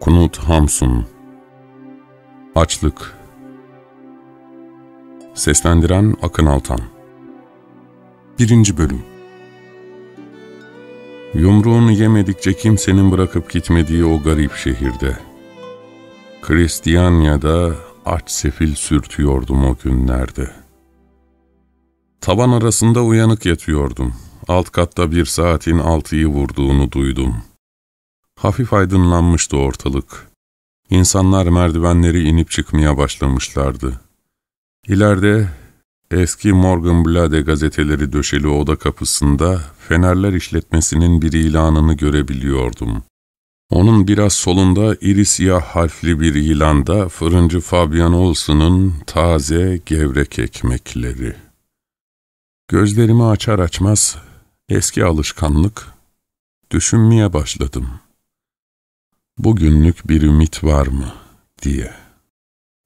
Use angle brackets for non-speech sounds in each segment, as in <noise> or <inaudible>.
Kunut Hamsun Açlık Seslendiren Akın Altan 1. Bölüm Yumruğunu yemedikçe kimsenin bırakıp gitmediği o garip şehirde. Kristiyanya'da aç sefil sürtüyordum o günlerde. Taban arasında uyanık yatıyordum. Alt katta bir saatin altıyı vurduğunu duydum. Hafif aydınlanmıştı ortalık. İnsanlar merdivenleri inip çıkmaya başlamışlardı. İleride eski Morgan Blade gazeteleri döşeli oda kapısında Fenerler işletmesinin bir ilanını görebiliyordum. Onun biraz solunda iri siyah harfli bir ilanda fırıncı Fabian Olson'un taze gevrek ekmekleri. Gözlerimi açar açmaz eski alışkanlık düşünmeye başladım. Bugünlük bir ümit var mı diye.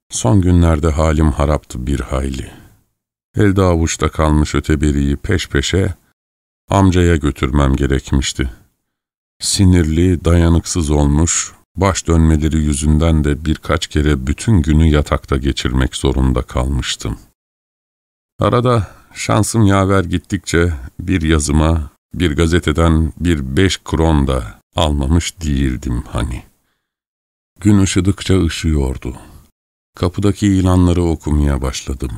Son günlerde halim haraptı bir hayli. Elde avuçta kalmış öteberiyi peş peşe amcaya götürmem gerekmişti. Sinirli, dayanıksız olmuş, baş dönmeleri yüzünden de birkaç kere bütün günü yatakta geçirmek zorunda kalmıştım. Arada şansım yaver gittikçe bir yazıma, bir gazeteden bir beş kron da almamış değildim hani. Gün ışıdıkça ışıyordu. Kapıdaki ilanları okumaya başladım.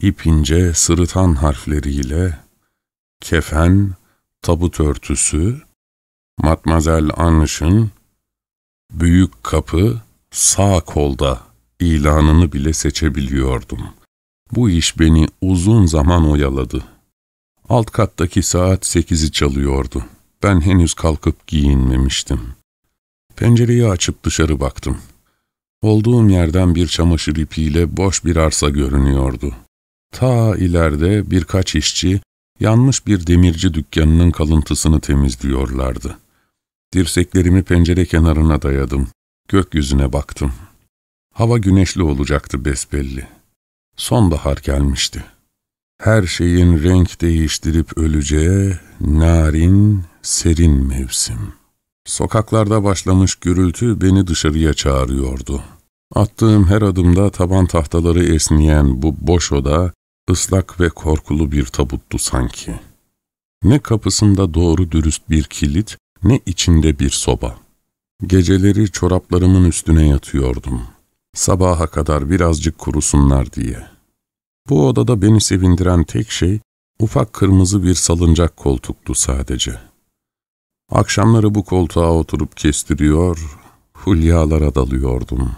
İpince sırıtan harfleriyle kefen, tabut örtüsü, Matmazel Anış'ın büyük kapı sağ kolda ilanını bile seçebiliyordum. Bu iş beni uzun zaman oyaladı. Alt kattaki saat sekizi çalıyordu. Ben henüz kalkıp giyinmemiştim. Pencereyi açıp dışarı baktım. Olduğum yerden bir çamaşır ipiyle boş bir arsa görünüyordu. Ta ileride birkaç işçi yanmış bir demirci dükkanının kalıntısını temizliyorlardı. Dirseklerimi pencere kenarına dayadım. Gökyüzüne baktım. Hava güneşli olacaktı besbelli. Sonbahar gelmişti. Her şeyin renk değiştirip öleceği narin, serin mevsim. Sokaklarda başlamış gürültü beni dışarıya çağırıyordu. Attığım her adımda taban tahtaları esniyen bu boş oda, ıslak ve korkulu bir tabuttu sanki. Ne kapısında doğru dürüst bir kilit, ne içinde bir soba. Geceleri çoraplarımın üstüne yatıyordum. Sabaha kadar birazcık kurusunlar diye. Bu odada beni sevindiren tek şey, ufak kırmızı bir salıncak koltuktu sadece. Akşamları bu koltuğa oturup kestiriyor, hulyalara dalıyordum.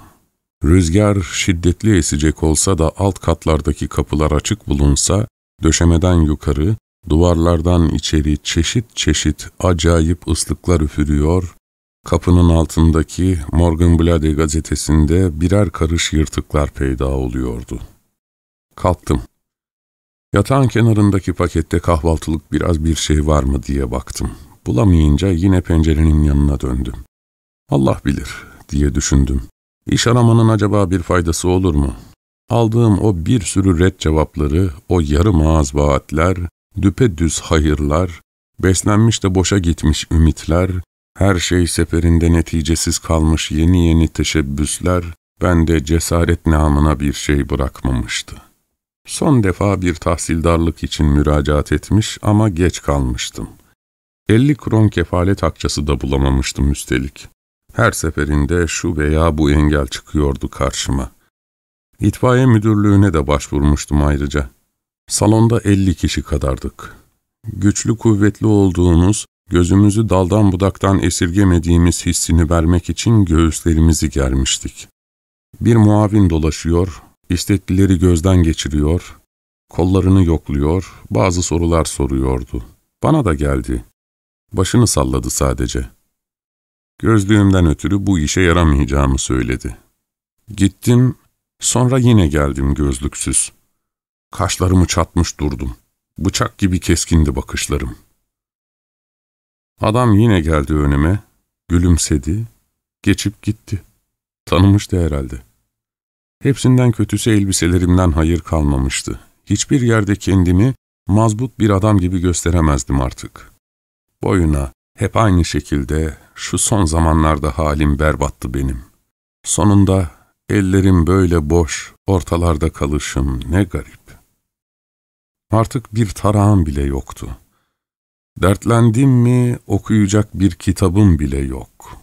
Rüzgar şiddetli esecek olsa da alt katlardaki kapılar açık bulunsa, döşemeden yukarı, duvarlardan içeri çeşit çeşit acayip ıslıklar üfürüyor, kapının altındaki Morgan Blade gazetesinde birer karış yırtıklar peyda oluyordu. Kalktım. Yatağın kenarındaki pakette kahvaltılık biraz bir şey var mı diye baktım. Bulamayınca yine pencerenin yanına döndüm. Allah bilir diye düşündüm. İş aramanın acaba bir faydası olur mu? Aldığım o bir sürü red cevapları, o yarım ağız vaatler, düpedüz hayırlar, beslenmiş de boşa gitmiş ümitler, her şey seferinde neticesiz kalmış yeni yeni teşebbüsler, bende cesaret namına bir şey bırakmamıştı. Son defa bir tahsildarlık için müracaat etmiş ama geç kalmıştım. 50 kron kefalet akçası da bulamamıştım üstelik. Her seferinde şu veya bu engel çıkıyordu karşıma. İtfaiye müdürlüğüne de başvurmuştum ayrıca. Salonda 50 kişi kadardık. Güçlü kuvvetli olduğumuz, gözümüzü daldan budaktan esirgemediğimiz hissini vermek için göğüslerimizi germiştik. Bir muavin dolaşıyor, isteklileri gözden geçiriyor, kollarını yokluyor, bazı sorular soruyordu. Bana da geldi. Başını salladı sadece. Gözlüğümden ötürü bu işe yaramayacağımı söyledi. Gittim, sonra yine geldim gözlüksüz. Kaşlarımı çatmış durdum. Bıçak gibi keskindi bakışlarım. Adam yine geldi önüme, gülümsedi, geçip gitti. Tanımıştı herhalde. Hepsinden kötüsü elbiselerimden hayır kalmamıştı. Hiçbir yerde kendimi mazbut bir adam gibi gösteremezdim artık. Boyuna hep aynı şekilde şu son zamanlarda halim berbattı benim. Sonunda ellerim böyle boş, ortalarda kalışım ne garip. Artık bir tarağım bile yoktu. Dertlendim mi okuyacak bir kitabım bile yok.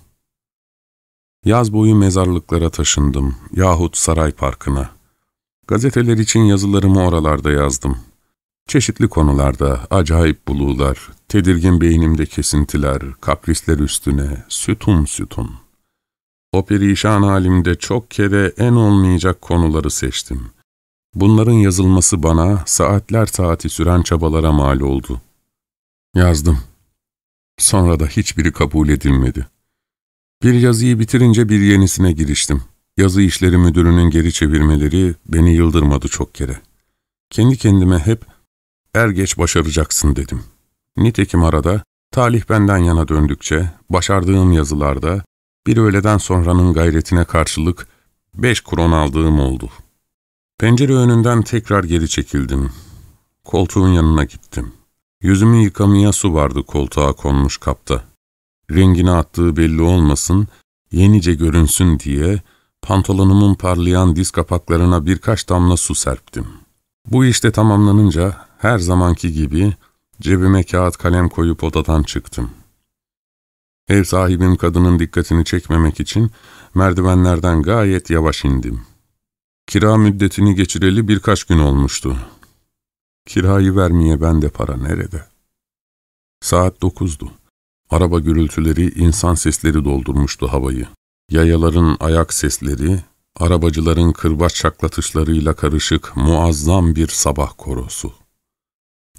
Yaz boyu mezarlıklara taşındım yahut saray parkına. Gazeteler için yazılarımı oralarda yazdım. Çeşitli konularda acayip buluğlar, tedirgin beynimde kesintiler, kaprisler üstüne, sütun sütun. O perişan halimde çok kere en olmayacak konuları seçtim. Bunların yazılması bana saatler saati süren çabalara mal oldu. Yazdım. Sonra da hiçbiri kabul edilmedi. Bir yazıyı bitirince bir yenisine giriştim. Yazı işleri müdürünün geri çevirmeleri beni yıldırmadı çok kere. Kendi kendime hep er geç başaracaksın dedim. Nitekim arada talih benden yana döndükçe başardığım yazılarda bir öğleden sonranın gayretine karşılık beş kron aldığım oldu. Pencere önünden tekrar geri çekildim. Koltuğun yanına gittim. Yüzümü yıkamaya su vardı koltuğa konmuş kapta. Rengini attığı belli olmasın, yenice görünsün diye pantolonumun parlayan diz kapaklarına birkaç damla su serptim. Bu işte tamamlanınca her zamanki gibi cebime kağıt kalem koyup odadan çıktım. Ev sahibim kadının dikkatini çekmemek için merdivenlerden gayet yavaş indim. Kira müddetini geçireli birkaç gün olmuştu. Kirayı vermeye bende para nerede? Saat dokuzdu. Araba gürültüleri, insan sesleri doldurmuştu havayı. Yayaların ayak sesleri, arabacıların kırbaç çaklatışlarıyla karışık muazzam bir sabah korosu.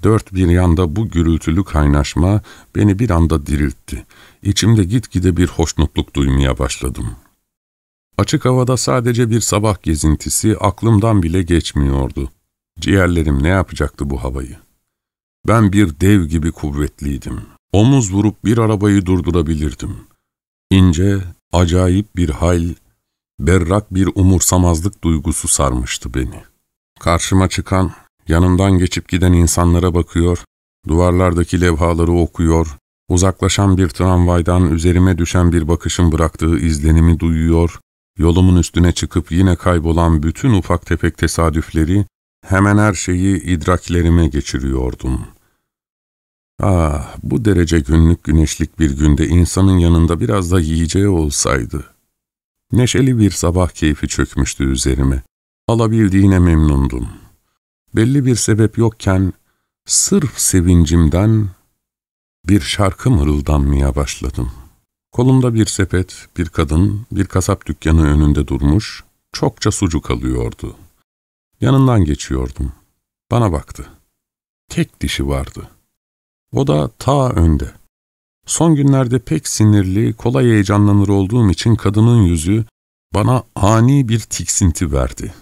Dört bir yanda bu gürültülü kaynaşma beni bir anda diriltti. İçimde gitgide bir hoşnutluk duymaya başladım. Açık havada sadece bir sabah gezintisi aklımdan bile geçmiyordu. Ciğerlerim ne yapacaktı bu havayı? Ben bir dev gibi kuvvetliydim. Omuz vurup bir arabayı durdurabilirdim. İnce, acayip bir hal, berrak bir umursamazlık duygusu sarmıştı beni. Karşıma çıkan, yanımdan geçip giden insanlara bakıyor, duvarlardaki levhaları okuyor, uzaklaşan bir tramvaydan üzerime düşen bir bakışın bıraktığı izlenimi duyuyor, yolumun üstüne çıkıp yine kaybolan bütün ufak tefek tesadüfleri, hemen her şeyi idraklerime geçiriyordum.'' Ah, bu derece günlük güneşlik bir günde insanın yanında biraz da yiyeceği olsaydı. Neşeli bir sabah keyfi çökmüştü üzerime. Alabildiğine memnundum. Belli bir sebep yokken, sırf sevincimden bir şarkı mırıldanmaya başladım. Kolumda bir sepet, bir kadın, bir kasap dükkanı önünde durmuş, çokça sucuk alıyordu. Yanından geçiyordum. Bana baktı. Tek dişi vardı.'' O da ta önde. Son günlerde pek sinirli, kolay heyecanlanır olduğum için kadının yüzü bana ani bir tiksinti verdi.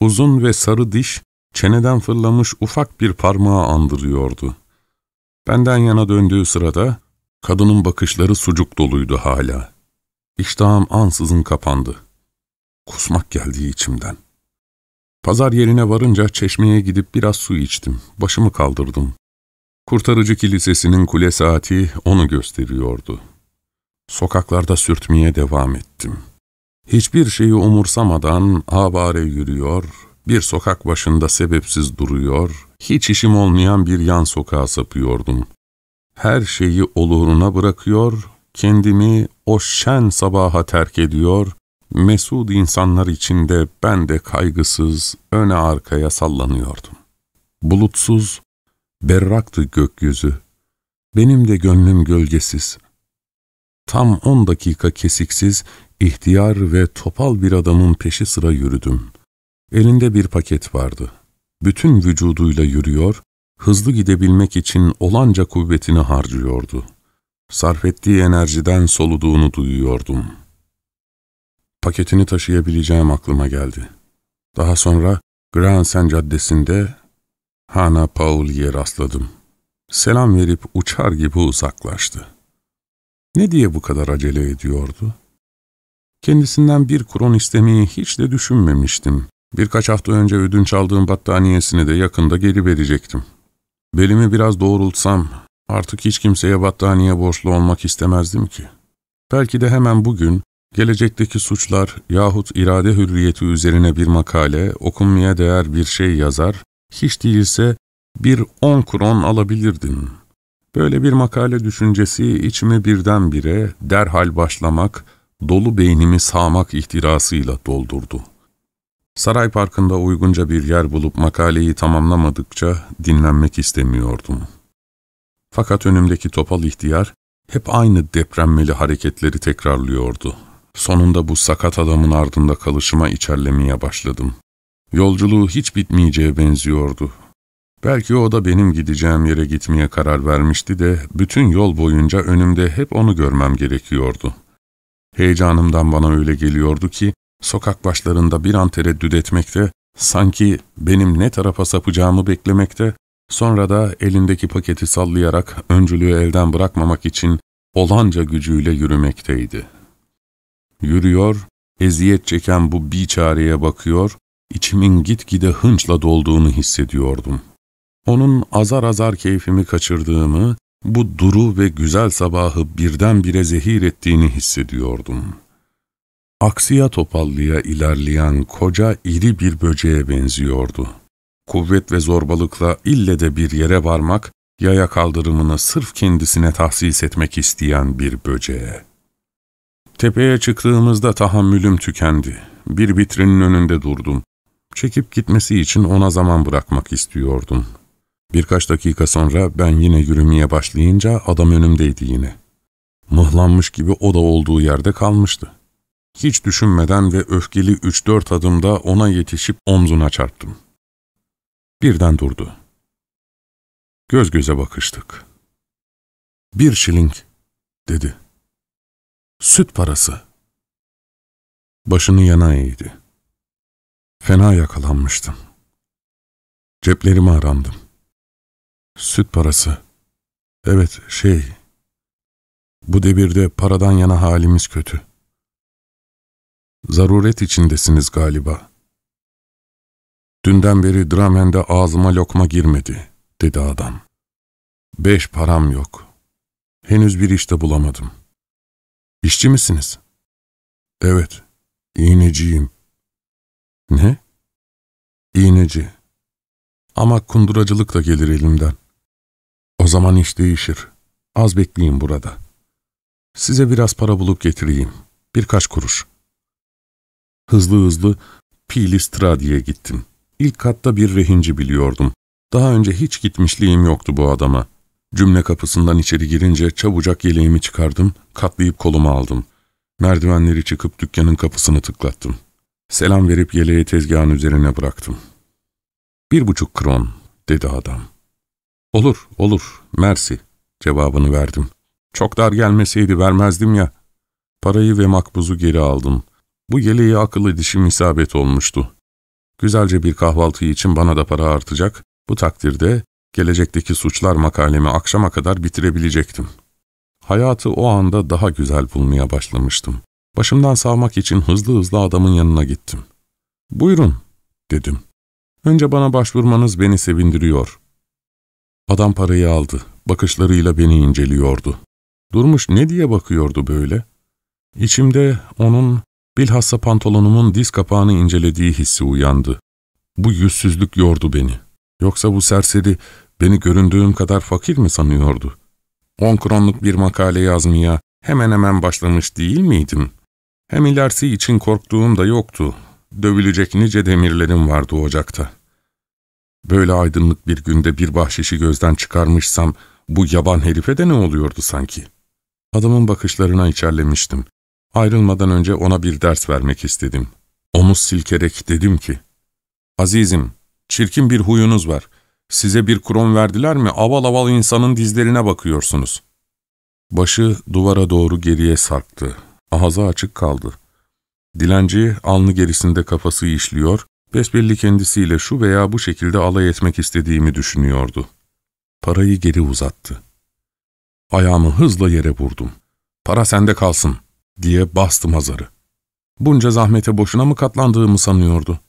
Uzun ve sarı diş, çeneden fırlamış ufak bir parmağı andırıyordu. Benden yana döndüğü sırada, kadının bakışları sucuk doluydu hala. İştahım ansızın kapandı. Kusmak geldi içimden. Pazar yerine varınca çeşmeye gidip biraz su içtim. Başımı kaldırdım. Kurtarıcı Kilisesi'nin kule saati onu gösteriyordu. Sokaklarda sürtmeye devam ettim. Hiçbir şeyi umursamadan avare yürüyor, bir sokak başında sebepsiz duruyor, hiç işim olmayan bir yan sokağa sapıyordum. Her şeyi oluruna bırakıyor, kendimi o şen sabaha terk ediyor, mesud insanlar içinde ben de kaygısız öne arkaya sallanıyordum. Bulutsuz, Berraktı gökyüzü. Benim de gönlüm gölgesiz. Tam on dakika kesiksiz, ihtiyar ve topal bir adamın peşi sıra yürüdüm. Elinde bir paket vardı. Bütün vücuduyla yürüyor, hızlı gidebilmek için olanca kuvvetini harcıyordu. Sarf ettiği enerjiden soluduğunu duyuyordum. Paketini taşıyabileceğim aklıma geldi. Daha sonra Grand Sen Caddesi'nde Hana Pauli'ye rastladım. Selam verip uçar gibi uzaklaştı. Ne diye bu kadar acele ediyordu? Kendisinden bir kron istemeyi hiç de düşünmemiştim. Birkaç hafta önce ödünç aldığım battaniyesini de yakında geri verecektim. Belimi biraz doğrultsam artık hiç kimseye battaniye borçlu olmak istemezdim ki. Belki de hemen bugün, gelecekteki suçlar yahut irade hürriyeti üzerine bir makale, okunmaya değer bir şey yazar, hiç değilse bir on kron alabilirdin. Böyle bir makale düşüncesi içimi birdenbire derhal başlamak, dolu beynimi sağmak ihtirasıyla doldurdu. Saray Parkı'nda uygunca bir yer bulup makaleyi tamamlamadıkça dinlenmek istemiyordum. Fakat önümdeki topal ihtiyar hep aynı depremmeli hareketleri tekrarlıyordu. Sonunda bu sakat adamın ardında kalışıma içerlemeye başladım. Yolculuğu hiç bitmeyeceğe benziyordu. Belki o da benim gideceğim yere gitmeye karar vermişti de bütün yol boyunca önümde hep onu görmem gerekiyordu. Heyecanımdan bana öyle geliyordu ki sokak başlarında bir an tereddüt etmekte, sanki benim ne tarafa sapacağımı beklemekte, sonra da elindeki paketi sallayarak öncülüğü elden bırakmamak için olanca gücüyle yürümekteydi. Yürüyor, eziyet çeken bu biçareye bakıyor, içimin gitgide hınçla dolduğunu hissediyordum. Onun azar azar keyfimi kaçırdığımı, bu duru ve güzel sabahı birdenbire zehir ettiğini hissediyordum. Aksıya topallıya ilerleyen koca iri bir böceğe benziyordu. Kuvvet ve zorbalıkla ille de bir yere varmak, yaya kaldırımını sırf kendisine tahsis etmek isteyen bir böceğe. Tepeye çıktığımızda tahammülüm tükendi. Bir vitrinin önünde durdum. Çekip gitmesi için ona zaman bırakmak istiyordum. Birkaç dakika sonra ben yine yürümeye başlayınca adam önümdeydi yine. Mıhlanmış gibi o da olduğu yerde kalmıştı. Hiç düşünmeden ve öfkeli üç dört adımda ona yetişip omzuna çarptım. Birden durdu. Göz göze bakıştık. Bir şiling, dedi. Süt parası. Başını yana eğdi. Fena yakalanmıştım. Ceplerimi arandım. Süt parası. Evet, şey... Bu devirde paradan yana halimiz kötü. Zaruret içindesiniz galiba. Dünden beri Dramen'de ağzıma lokma girmedi, dedi adam. Beş param yok. Henüz bir işte bulamadım. İşçi misiniz? Evet, iğneciyim. Ne? İğneci. Ama kunduracılık da gelir elimden. O zaman iş değişir. Az bekleyin burada. Size biraz para bulup getireyim. Birkaç kuruş. Hızlı hızlı Pilistradi'ye gittim. İlk katta bir rehinci biliyordum. Daha önce hiç gitmişliğim yoktu bu adama. Cümle kapısından içeri girince çabucak yeleğimi çıkardım, katlayıp koluma aldım. Merdivenleri çıkıp dükkanın kapısını tıklattım. Selam verip yeleği tezgahın üzerine bıraktım. Bir buçuk kron, dedi adam. Olur, olur, mersi, cevabını verdim. Çok dar gelmeseydi vermezdim ya. Parayı ve makbuzu geri aldım. Bu yeleği akıllı dişim isabet olmuştu. Güzelce bir kahvaltı için bana da para artacak, bu takdirde gelecekteki suçlar makalemi akşama kadar bitirebilecektim. Hayatı o anda daha güzel bulmaya başlamıştım. Başımdan savmak için hızlı hızlı adamın yanına gittim. ''Buyurun'' dedim. ''Önce bana başvurmanız beni sevindiriyor.'' Adam parayı aldı. Bakışlarıyla beni inceliyordu. Durmuş ne diye bakıyordu böyle? İçimde onun bilhassa pantolonumun diz kapağını incelediği hissi uyandı. Bu yüzsüzlük yordu beni. Yoksa bu serseri beni göründüğüm kadar fakir mi sanıyordu? On kronluk bir makale yazmaya hemen hemen başlamış değil miydim? Hem ilerisi için korktuğum da yoktu. Dövülecek nice demirlerim vardı ocakta. Böyle aydınlık bir günde bir bahşişi gözden çıkarmışsam bu yaban herife de ne oluyordu sanki? Adamın bakışlarına içerlemiştim. Ayrılmadan önce ona bir ders vermek istedim. Omuz silkerek dedim ki, ''Azizim, çirkin bir huyunuz var. Size bir kron verdiler mi aval aval insanın dizlerine bakıyorsunuz.'' Başı duvara doğru geriye sarktı. Ağzı açık kaldı. Dilenci alnı gerisinde kafası işliyor, besbelli kendisiyle şu veya bu şekilde alay etmek istediğimi düşünüyordu. Parayı geri uzattı. Ayağımı hızla yere vurdum. ''Para sende kalsın.'' Diye bastım hazarı. Bunca zahmete boşuna mı katlandığımı sanıyordu.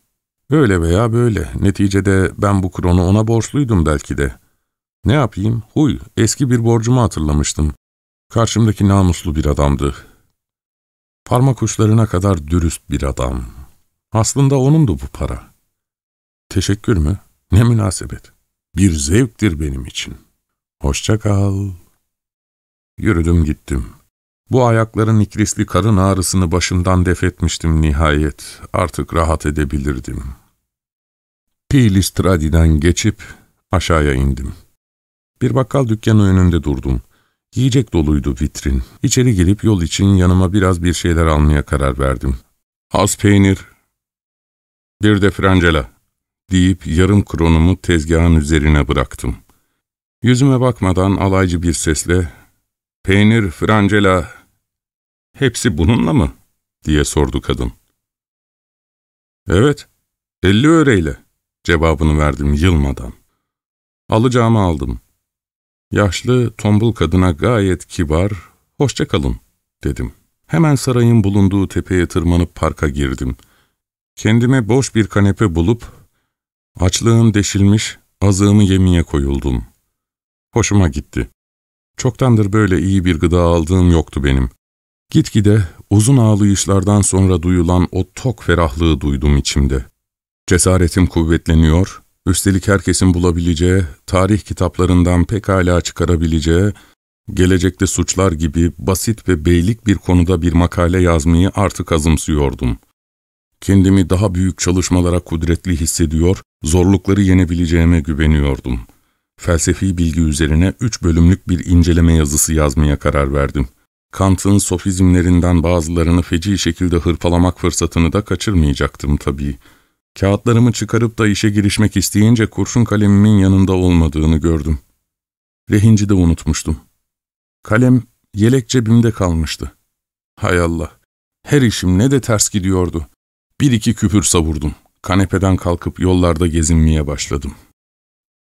Böyle veya böyle, neticede ben bu kronu ona borçluydum belki de. Ne yapayım, huy, eski bir borcumu hatırlamıştım. Karşımdaki namuslu bir adamdı. Parmak uçlarına kadar dürüst bir adam. Aslında onundu bu para. Teşekkür mü? Ne münasebet. Bir zevktir benim için. Hoşça kal. Yürüdüm gittim. Bu ayakların ikrisli karın ağrısını başımdan def etmiştim nihayet. Artık rahat edebilirdim. Pilistradi'den geçip aşağıya indim. Bir bakkal dükkanı önünde durdum. Yiyecek doluydu vitrin. İçeri girip yol için yanıma biraz bir şeyler almaya karar verdim. Az peynir, bir de francela deyip yarım kronumu tezgahın üzerine bıraktım. Yüzüme bakmadan alaycı bir sesle, ''Peynir, francela, hepsi bununla mı?'' diye sordu kadın. ''Evet, elli öreyle.'' cevabını verdim yılmadan. Alacağımı aldım. Yaşlı, tombul kadına gayet kibar, ''Hoşça kalın.'' dedim. Hemen sarayın bulunduğu tepeye tırmanıp parka girdim. Kendime boş bir kanepe bulup, açlığım deşilmiş, azığımı yemeye koyuldum. Hoşuma gitti. Çoktandır böyle iyi bir gıda aldığım yoktu benim. Gitgide uzun ağlayışlardan sonra duyulan o tok ferahlığı duydum içimde. Cesaretim kuvvetleniyor, üstelik herkesin bulabileceği, tarih kitaplarından pekala çıkarabileceği, gelecekte suçlar gibi basit ve beylik bir konuda bir makale yazmayı artık azımsıyordum. Kendimi daha büyük çalışmalara kudretli hissediyor, zorlukları yenebileceğime güveniyordum. Felsefi bilgi üzerine üç bölümlük bir inceleme yazısı yazmaya karar verdim. Kant'ın sofizmlerinden bazılarını feci şekilde hırpalamak fırsatını da kaçırmayacaktım tabii. Kağıtlarımı çıkarıp da işe girişmek isteyince kurşun kalemimin yanında olmadığını gördüm. Rehinci de unutmuştum. Kalem yelek cebimde kalmıştı. Hay Allah, her işim ne de ters gidiyordu. Bir iki küpür savurdum. Kanepeden kalkıp yollarda gezinmeye başladım.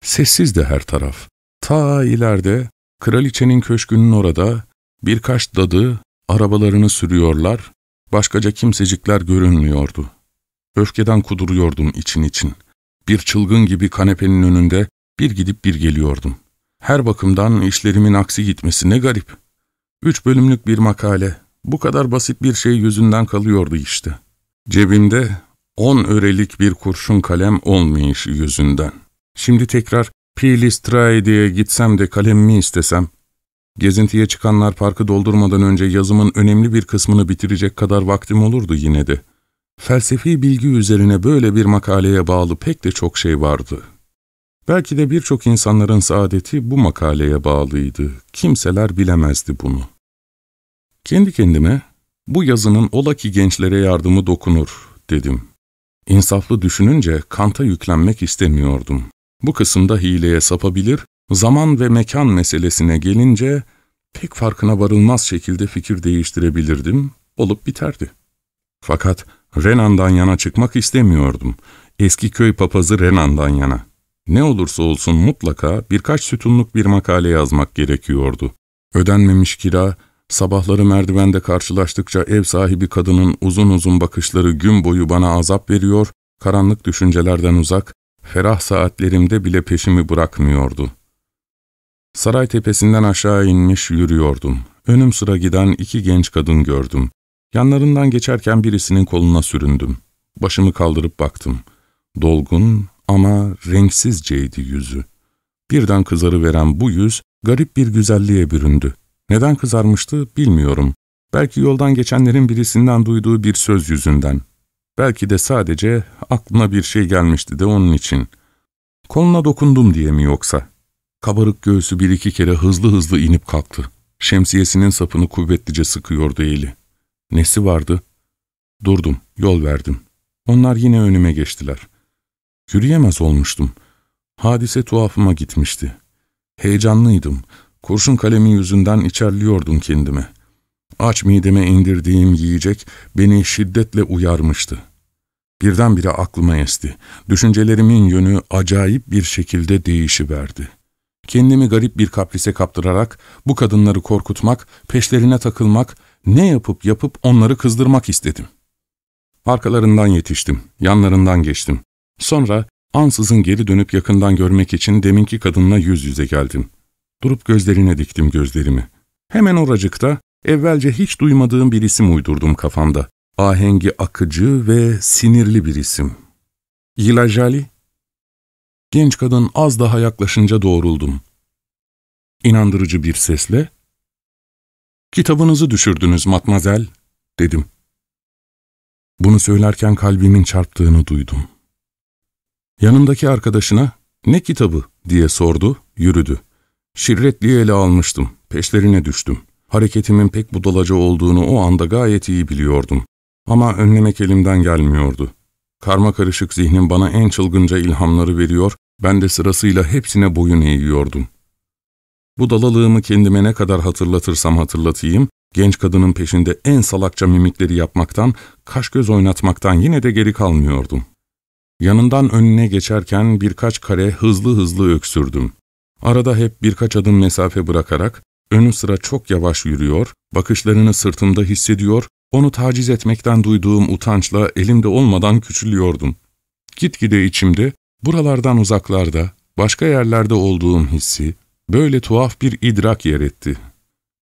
Sessiz de her taraf. Ta ileride, kraliçenin köşkünün orada, birkaç dadı arabalarını sürüyorlar, başkaca kimsecikler görünmüyordu. Öfkeden kuduruyordum için için. Bir çılgın gibi kanepenin önünde bir gidip bir geliyordum. Her bakımdan işlerimin aksi gitmesi ne garip. Üç bölümlük bir makale, bu kadar basit bir şey yüzünden kalıyordu işte. Cebimde on örelik bir kurşun kalem olmayış yüzünden. Şimdi tekrar Pilistraide'ye gitsem de kalemimi istesem, gezintiye çıkanlar parkı doldurmadan önce yazımın önemli bir kısmını bitirecek kadar vaktim olurdu yine de. Felsefi bilgi üzerine böyle bir makaleye bağlı pek de çok şey vardı. Belki de birçok insanların saadeti bu makaleye bağlıydı. Kimseler bilemezdi bunu. Kendi kendime, bu yazının ola ki gençlere yardımı dokunur, dedim. İnsaflı düşününce Kant'a yüklenmek istemiyordum. Bu kısımda hileye sapabilir, zaman ve mekan meselesine gelince pek farkına varılmaz şekilde fikir değiştirebilirdim, olup biterdi. Fakat Renan'dan yana çıkmak istemiyordum. Eski köy papazı Renan'dan yana. Ne olursa olsun mutlaka birkaç sütunluk bir makale yazmak gerekiyordu. Ödenmemiş kira, sabahları merdivende karşılaştıkça ev sahibi kadının uzun uzun bakışları gün boyu bana azap veriyor, karanlık düşüncelerden uzak, ferah saatlerimde bile peşimi bırakmıyordu. Saray tepesinden aşağı inmiş yürüyordum. Önüm sıra giden iki genç kadın gördüm. Yanlarından geçerken birisinin koluna süründüm. Başımı kaldırıp baktım. Dolgun ama renksizceydi yüzü. Birden kızarıveren bu yüz garip bir güzelliğe büründü. Neden kızarmıştı bilmiyorum. Belki yoldan geçenlerin birisinden duyduğu bir söz yüzünden. Belki de sadece aklına bir şey gelmişti de onun için. Koluna dokundum diye mi yoksa? Kabarık göğsü bir iki kere hızlı hızlı inip kalktı. Şemsiyesinin sapını kuvvetlice sıkıyordu eli. Nesi vardı? Durdum, yol verdim. Onlar yine önüme geçtiler. Yürüyemez olmuştum. Hadise tuhafıma gitmişti. Heyecanlıydım. Kurşun kalemi yüzünden içerliyordum kendime. Aç mideme indirdiğim yiyecek beni şiddetle uyarmıştı. Birdenbire aklıma esti. Düşüncelerimin yönü acayip bir şekilde değişiverdi. Kendimi garip bir kaprise kaptırarak bu kadınları korkutmak, peşlerine takılmak, ne yapıp yapıp onları kızdırmak istedim. Arkalarından yetiştim, yanlarından geçtim. Sonra ansızın geri dönüp yakından görmek için deminki kadınla yüz yüze geldim. Durup gözlerine diktim gözlerimi. Hemen oracıkta Evvelce hiç duymadığım bir isim uydurdum kafamda. Ahengi akıcı ve sinirli bir isim. Yilajali? Genç kadın az daha yaklaşınca doğruldum. İnandırıcı bir sesle, ''Kitabınızı düşürdünüz matmazel.'' dedim. Bunu söylerken kalbimin çarptığını duydum. Yanımdaki arkadaşına, ''Ne kitabı?'' diye sordu, yürüdü. Şirretliği ele almıştım, peşlerine düştüm. Hareketimin pek budalaca olduğunu o anda gayet iyi biliyordum. Ama önlemek elimden gelmiyordu. Karma karışık zihnim bana en çılgınca ilhamları veriyor, ben de sırasıyla hepsine boyun eğiyordum. Bu dalalığımı kendime ne kadar hatırlatırsam hatırlatayım, genç kadının peşinde en salakça mimikleri yapmaktan, kaş göz oynatmaktan yine de geri kalmıyordum. Yanından önüne geçerken birkaç kare hızlı hızlı öksürdüm. Arada hep birkaç adım mesafe bırakarak, önü sıra çok yavaş yürüyor, bakışlarını sırtımda hissediyor, onu taciz etmekten duyduğum utançla elimde olmadan küçülüyordum. Gitgide içimde, buralardan uzaklarda, başka yerlerde olduğum hissi, böyle tuhaf bir idrak yer etti.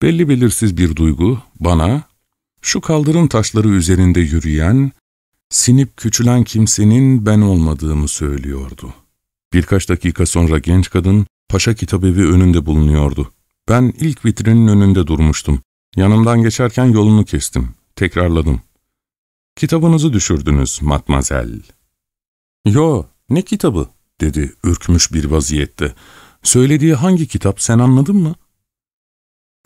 Belli belirsiz bir duygu bana, şu kaldırım taşları üzerinde yürüyen, sinip küçülen kimsenin ben olmadığımı söylüyordu. Birkaç dakika sonra genç kadın, Paşa Kitabevi önünde bulunuyordu. Ben ilk vitrinin önünde durmuştum. Yanımdan geçerken yolunu kestim. Tekrarladım. Kitabınızı düşürdünüz, matmazel. Yo, ne kitabı? dedi ürkmüş bir vaziyette. Söylediği hangi kitap sen anladın mı?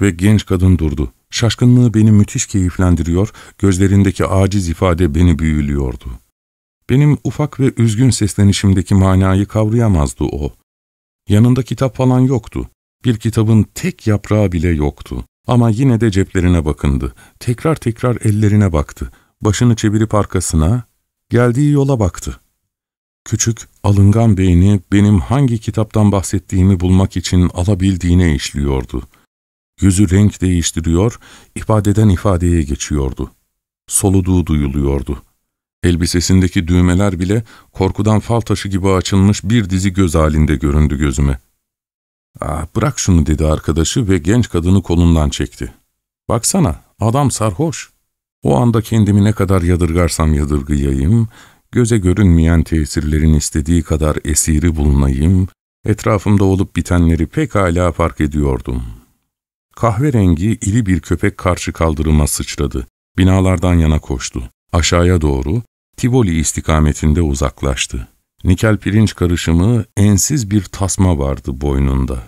Ve genç kadın durdu. Şaşkınlığı beni müthiş keyiflendiriyor, gözlerindeki aciz ifade beni büyülüyordu. Benim ufak ve üzgün seslenişimdeki manayı kavrayamazdı o. Yanında kitap falan yoktu. Bir kitabın tek yaprağı bile yoktu. Ama yine de ceplerine bakındı. Tekrar tekrar ellerine baktı. Başını çevirip arkasına, geldiği yola baktı. Küçük, alıngan beyni benim hangi kitaptan bahsettiğimi bulmak için alabildiğine işliyordu. Yüzü renk değiştiriyor, ifadeden ifadeye geçiyordu. Soluduğu duyuluyordu. Elbisesindeki düğmeler bile korkudan fal taşı gibi açılmış bir dizi göz halinde göründü gözüme. ''Aa, bırak şunu'' dedi arkadaşı ve genç kadını kolundan çekti. ''Baksana, adam sarhoş.'' O anda kendimi ne kadar yadırgarsam yadırgıyayım, göze görünmeyen tesirlerin istediği kadar esiri bulunayım, etrafımda olup bitenleri pekala fark ediyordum. Kahverengi iri bir köpek karşı kaldırıma sıçradı. Binalardan yana koştu. Aşağıya doğru, Tivoli istikametinde uzaklaştı. Nikel pirinç karışımı ensiz bir tasma vardı boynunda.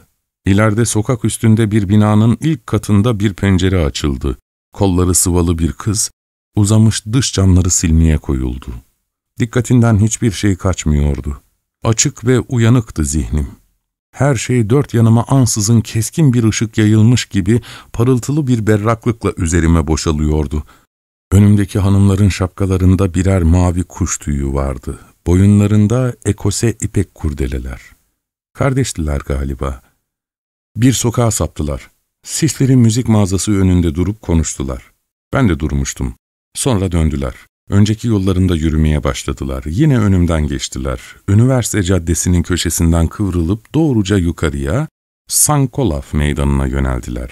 İleride sokak üstünde bir binanın ilk katında bir pencere açıldı. Kolları sıvalı bir kız, uzamış dış camları silmeye koyuldu. Dikkatinden hiçbir şey kaçmıyordu. Açık ve uyanıktı zihnim. Her şey dört yanıma ansızın keskin bir ışık yayılmış gibi parıltılı bir berraklıkla üzerime boşalıyordu. Önümdeki hanımların şapkalarında birer mavi kuş tüyü vardı. Boyunlarında ekose ipek kurdeleler. Kardeştiler galiba. Bir sokağa saptılar. Sislerin müzik mağazası önünde durup konuştular. Ben de durmuştum. Sonra döndüler. Önceki yollarında yürümeye başladılar. Yine önümden geçtiler. Üniversite caddesinin köşesinden kıvrılıp doğruca yukarıya Sankolaf meydanına yöneldiler.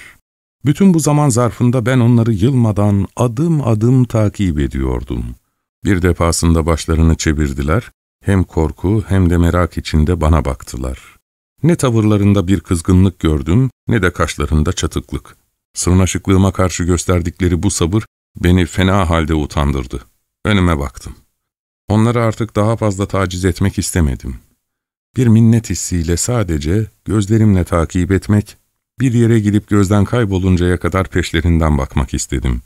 Bütün bu zaman zarfında ben onları yılmadan adım adım takip ediyordum. Bir defasında başlarını çevirdiler, hem korku hem de merak içinde bana baktılar. Ne tavırlarında bir kızgınlık gördüm, ne de kaşlarında çatıklık. Sırnaşıklığıma karşı gösterdikleri bu sabır beni fena halde utandırdı. Önüme baktım. Onları artık daha fazla taciz etmek istemedim. Bir minnet hissiyle sadece gözlerimle takip etmek, bir yere gidip gözden kayboluncaya kadar peşlerinden bakmak istedim.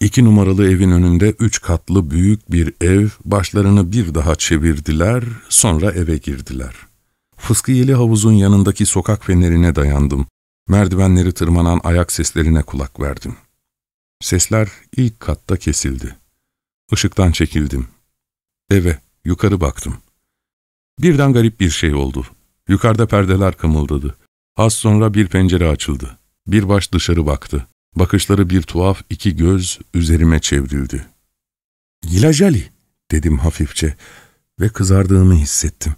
İki numaralı evin önünde üç katlı büyük bir ev, başlarını bir daha çevirdiler, sonra eve girdiler. Fıskiyeli havuzun yanındaki sokak fenerine dayandım. Merdivenleri tırmanan ayak seslerine kulak verdim. Sesler ilk katta kesildi. Işıktan çekildim. Eve, yukarı baktım. Birden garip bir şey oldu. Yukarıda perdeler kımıldadı. Az sonra bir pencere açıldı. Bir baş dışarı baktı. Bakışları bir tuhaf iki göz üzerime çevrildi. ''Gilajali'' dedim hafifçe ve kızardığımı hissettim.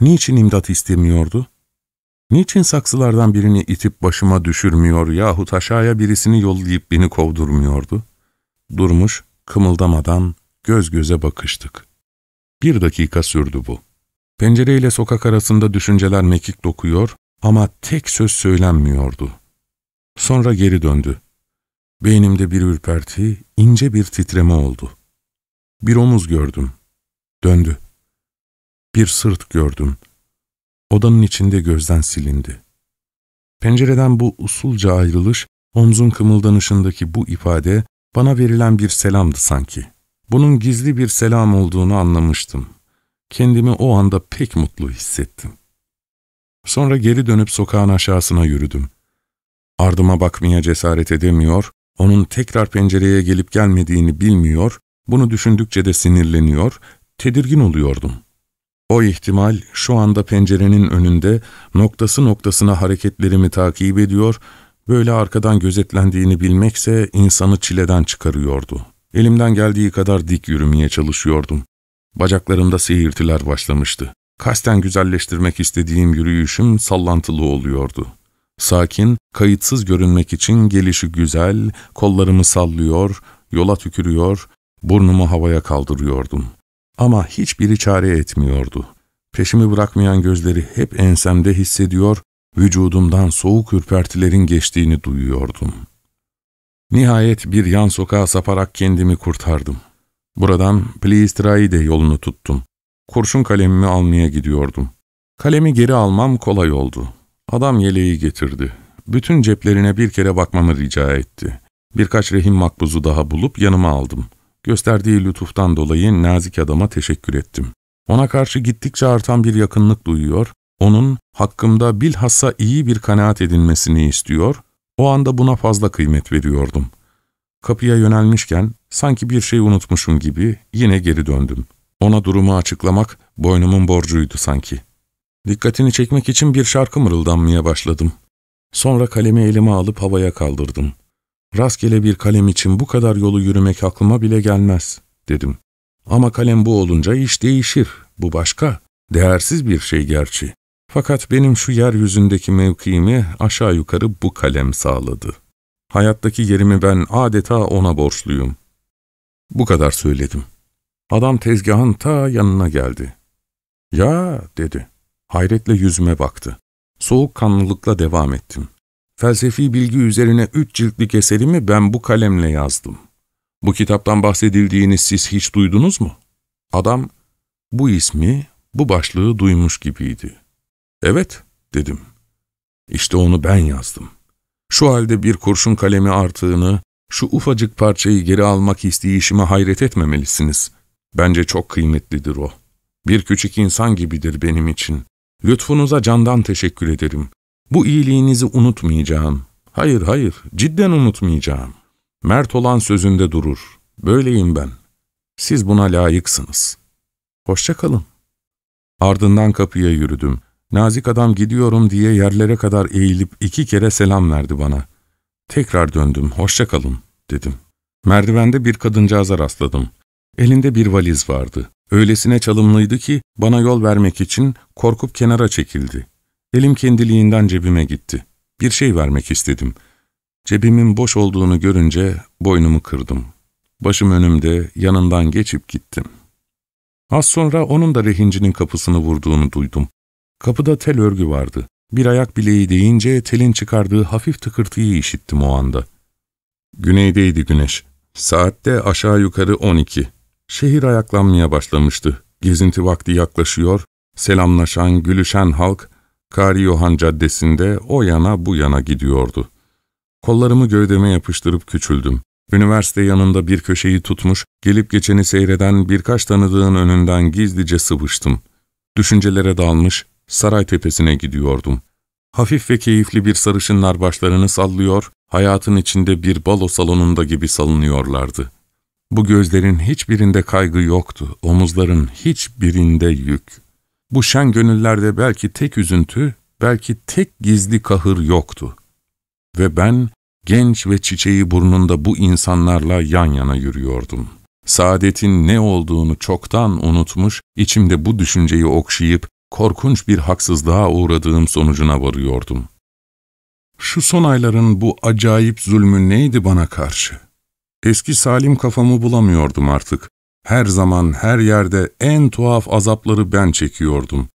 Niçin imdat istemiyordu? Niçin saksılardan birini itip başıma düşürmüyor yahut aşağıya birisini yollayıp beni kovdurmuyordu? Durmuş, kımıldamadan göz göze bakıştık. Bir dakika sürdü bu. Pencereyle sokak arasında düşünceler mekik dokuyor ama tek söz söylenmiyordu. Sonra geri döndü. Beynimde bir ürperti, ince bir titreme oldu. Bir omuz gördüm. Döndü. Bir sırt gördüm. Odanın içinde gözden silindi. Pencereden bu usulca ayrılış, omzun kımıldanışındaki bu ifade bana verilen bir selamdı sanki. Bunun gizli bir selam olduğunu anlamıştım. Kendimi o anda pek mutlu hissettim. Sonra geri dönüp sokağın aşağısına yürüdüm. Ardıma bakmaya cesaret edemiyor, onun tekrar pencereye gelip gelmediğini bilmiyor, bunu düşündükçe de sinirleniyor, tedirgin oluyordum. O ihtimal şu anda pencerenin önünde noktası noktasına hareketlerimi takip ediyor, böyle arkadan gözetlendiğini bilmekse insanı çileden çıkarıyordu. Elimden geldiği kadar dik yürümeye çalışıyordum. Bacaklarımda seyirtiler başlamıştı. Kasten güzelleştirmek istediğim yürüyüşüm sallantılı oluyordu. Sakin, kayıtsız görünmek için gelişi güzel, kollarımı sallıyor, yola tükürüyor, burnumu havaya kaldırıyordum. Ama hiçbiri çare etmiyordu. Peşimi bırakmayan gözleri hep ensemde hissediyor, vücudumdan soğuk ürpertilerin geçtiğini duyuyordum. Nihayet bir yan sokağa saparak kendimi kurtardım. Buradan Pleistraide yolunu tuttum. Kurşun kalemimi almaya gidiyordum. Kalemi geri almam kolay oldu. Adam yeleği getirdi. Bütün ceplerine bir kere bakmamı rica etti. Birkaç rehin makbuzu daha bulup yanıma aldım. Gösterdiği lütuftan dolayı nazik adama teşekkür ettim. Ona karşı gittikçe artan bir yakınlık duyuyor, onun hakkımda bilhassa iyi bir kanaat edilmesini istiyor, o anda buna fazla kıymet veriyordum. Kapıya yönelmişken sanki bir şey unutmuşum gibi yine geri döndüm. Ona durumu açıklamak boynumun borcuydu sanki. Dikkatini çekmek için bir şarkı mırıldanmaya başladım. Sonra kalemi elime alıp havaya kaldırdım. Rastgele bir kalem için bu kadar yolu yürümek aklıma bile gelmez, dedim. Ama kalem bu olunca iş değişir, bu başka. Değersiz bir şey gerçi. Fakat benim şu yeryüzündeki mevkiimi aşağı yukarı bu kalem sağladı. Hayattaki yerimi ben adeta ona borçluyum. Bu kadar söyledim. Adam tezgahın ta yanına geldi. ''Ya'' dedi. Hayretle yüzüme baktı. Soğukkanlılıkla devam ettim. Felsefi bilgi üzerine üç ciltlik eserimi ben bu kalemle yazdım. Bu kitaptan bahsedildiğini siz hiç duydunuz mu? Adam, bu ismi, bu başlığı duymuş gibiydi. Evet, dedim. İşte onu ben yazdım. Şu halde bir kurşun kalemi artığını, şu ufacık parçayı geri almak isteyişime hayret etmemelisiniz. Bence çok kıymetlidir o. Bir küçük insan gibidir benim için. Lütfunuza candan teşekkür ederim. Bu iyiliğinizi unutmayacağım. Hayır, hayır, cidden unutmayacağım. Mert olan sözünde durur. Böyleyim ben. Siz buna layıksınız. Hoşça kalın. Ardından kapıya yürüdüm. Nazik adam gidiyorum diye yerlere kadar eğilip iki kere selam verdi bana. Tekrar döndüm, hoşça kalın, dedim. Merdivende bir kadıncağıza rastladım. Elinde bir valiz vardı. Öylesine çalımlıydı ki bana yol vermek için korkup kenara çekildi. Elim kendiliğinden cebime gitti. Bir şey vermek istedim. Cebimin boş olduğunu görünce boynumu kırdım. Başım önümde, yanından geçip gittim. Az sonra onun da rehincinin kapısını vurduğunu duydum. Kapıda tel örgü vardı. Bir ayak bileği deyince telin çıkardığı hafif tıkırtıyı işittim o anda. Güneydeydi güneş. Saatte aşağı yukarı on iki. Şehir ayaklanmaya başlamıştı. Gezinti vakti yaklaşıyor, selamlaşan, gülüşen halk, Kari Yohan Caddesi'nde o yana bu yana gidiyordu. Kollarımı gövdeme yapıştırıp küçüldüm. Üniversite yanında bir köşeyi tutmuş, gelip geçeni seyreden birkaç tanıdığın önünden gizlice sıvıştım. Düşüncelere dalmış, saray tepesine gidiyordum. Hafif ve keyifli bir sarışınlar başlarını sallıyor, hayatın içinde bir balo salonunda gibi salınıyorlardı. Bu gözlerin hiçbirinde kaygı yoktu, omuzların hiçbirinde yük. Bu şen gönüllerde belki tek üzüntü, belki tek gizli kahır yoktu. Ve ben genç ve çiçeği burnunda bu insanlarla yan yana yürüyordum. Saadetin ne olduğunu çoktan unutmuş, içimde bu düşünceyi okşayıp korkunç bir haksızlığa uğradığım sonucuna varıyordum. Şu son ayların bu acayip zulmü neydi bana karşı? Eski salim kafamı bulamıyordum artık. Her zaman, her yerde en tuhaf azapları ben çekiyordum.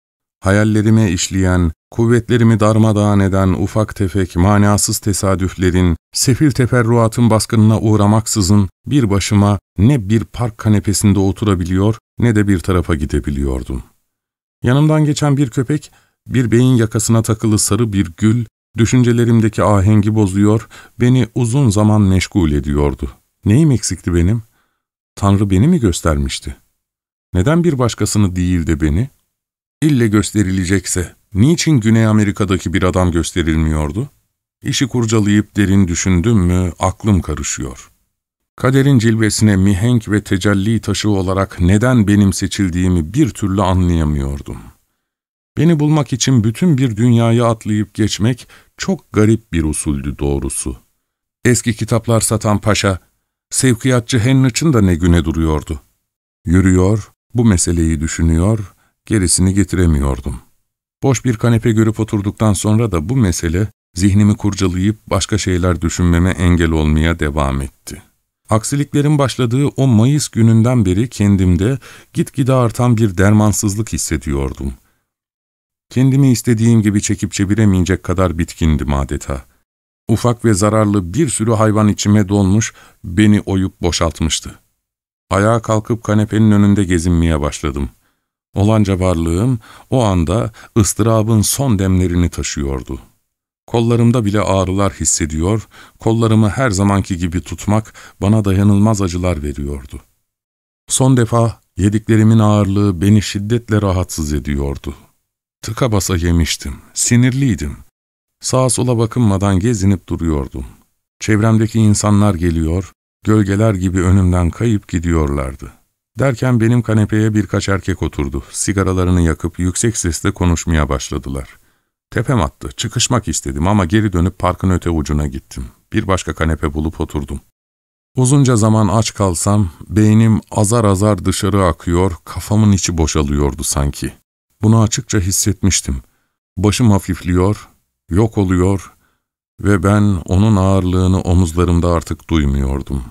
Hayallerime işleyen, kuvvetlerimi darmadağın eden ufak tefek, manasız tesadüflerin, sefil teferruatın baskınına uğramaksızın bir başıma ne bir park kanepesinde oturabiliyor ne de bir tarafa gidebiliyordum. Yanımdan geçen bir köpek, bir beyin yakasına takılı sarı bir gül, düşüncelerimdeki ahengi bozuyor, beni uzun zaman meşgul ediyordu. Neyim eksikti benim? Tanrı beni mi göstermişti? Neden bir başkasını değil de beni? İlle gösterilecekse, niçin Güney Amerika'daki bir adam gösterilmiyordu? İşi kurcalayıp derin düşündüm mü aklım karışıyor. Kaderin cilvesine mihenk ve tecelli taşı olarak neden benim seçildiğimi bir türlü anlayamıyordum. Beni bulmak için bütün bir dünyayı atlayıp geçmek çok garip bir usuldü doğrusu. Eski kitaplar satan paşa, sevkiyatçı Henrich'in da ne güne duruyordu. Yürüyor, bu meseleyi düşünüyor, gerisini getiremiyordum. Boş bir kanepe görüp oturduktan sonra da bu mesele zihnimi kurcalayıp başka şeyler düşünmeme engel olmaya devam etti. Aksiliklerin başladığı o Mayıs gününden beri kendimde gitgide artan bir dermansızlık hissediyordum. Kendimi istediğim gibi çekip çeviremeyecek kadar bitkindim adeta. Ufak ve zararlı bir sürü hayvan içime dolmuş, beni oyup boşaltmıştı. Ayağa kalkıp kanepenin önünde gezinmeye başladım. Olanca varlığım o anda ıstırabın son demlerini taşıyordu. Kollarımda bile ağrılar hissediyor, kollarımı her zamanki gibi tutmak bana dayanılmaz acılar veriyordu. Son defa yediklerimin ağırlığı beni şiddetle rahatsız ediyordu. Tıka basa yemiştim, sinirliydim. Sağa sola bakınmadan gezinip duruyordum. Çevremdeki insanlar geliyor, gölgeler gibi önümden kayıp gidiyorlardı. Derken benim kanepeye birkaç erkek oturdu. Sigaralarını yakıp yüksek sesle konuşmaya başladılar. Tepem attı, çıkışmak istedim ama geri dönüp parkın öte ucuna gittim. Bir başka kanepe bulup oturdum. Uzunca zaman aç kalsam, beynim azar azar dışarı akıyor, kafamın içi boşalıyordu sanki. Bunu açıkça hissetmiştim. Başım hafifliyor, yok oluyor ve ben onun ağırlığını omuzlarımda artık duymuyordum.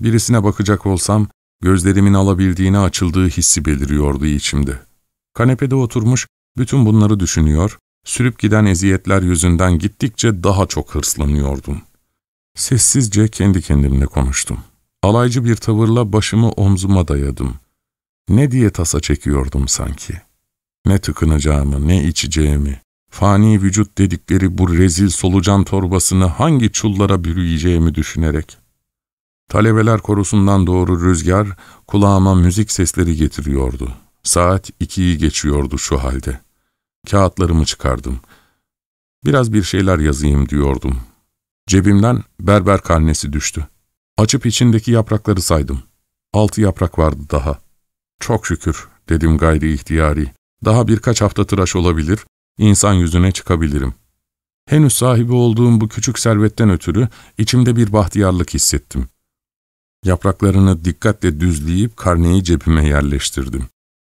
Birisine bakacak olsam, gözlerimin alabildiğine açıldığı hissi beliriyordu içimde. Kanepede oturmuş, bütün bunları düşünüyor, sürüp giden eziyetler yüzünden gittikçe daha çok hırslanıyordum. Sessizce kendi kendimle konuştum. Alaycı bir tavırla başımı omzuma dayadım. Ne diye tasa çekiyordum sanki. Ne tıkınacağımı, ne içeceğimi, fani vücut dedikleri bu rezil solucan torbasını hangi çullara bürüyeceğimi düşünerek. Talebeler korusundan doğru rüzgar kulağıma müzik sesleri getiriyordu. Saat ikiyi geçiyordu şu halde. Kağıtlarımı çıkardım. Biraz bir şeyler yazayım diyordum. Cebimden berber karnesi düştü. Açıp içindeki yaprakları saydım. Altı yaprak vardı daha. Çok şükür dedim gayri ihtiyari. Daha birkaç hafta tıraş olabilir, insan yüzüne çıkabilirim. Henüz sahibi olduğum bu küçük servetten ötürü içimde bir bahtiyarlık hissettim. Yapraklarını dikkatle düzleyip karneyi cebime yerleştirdim.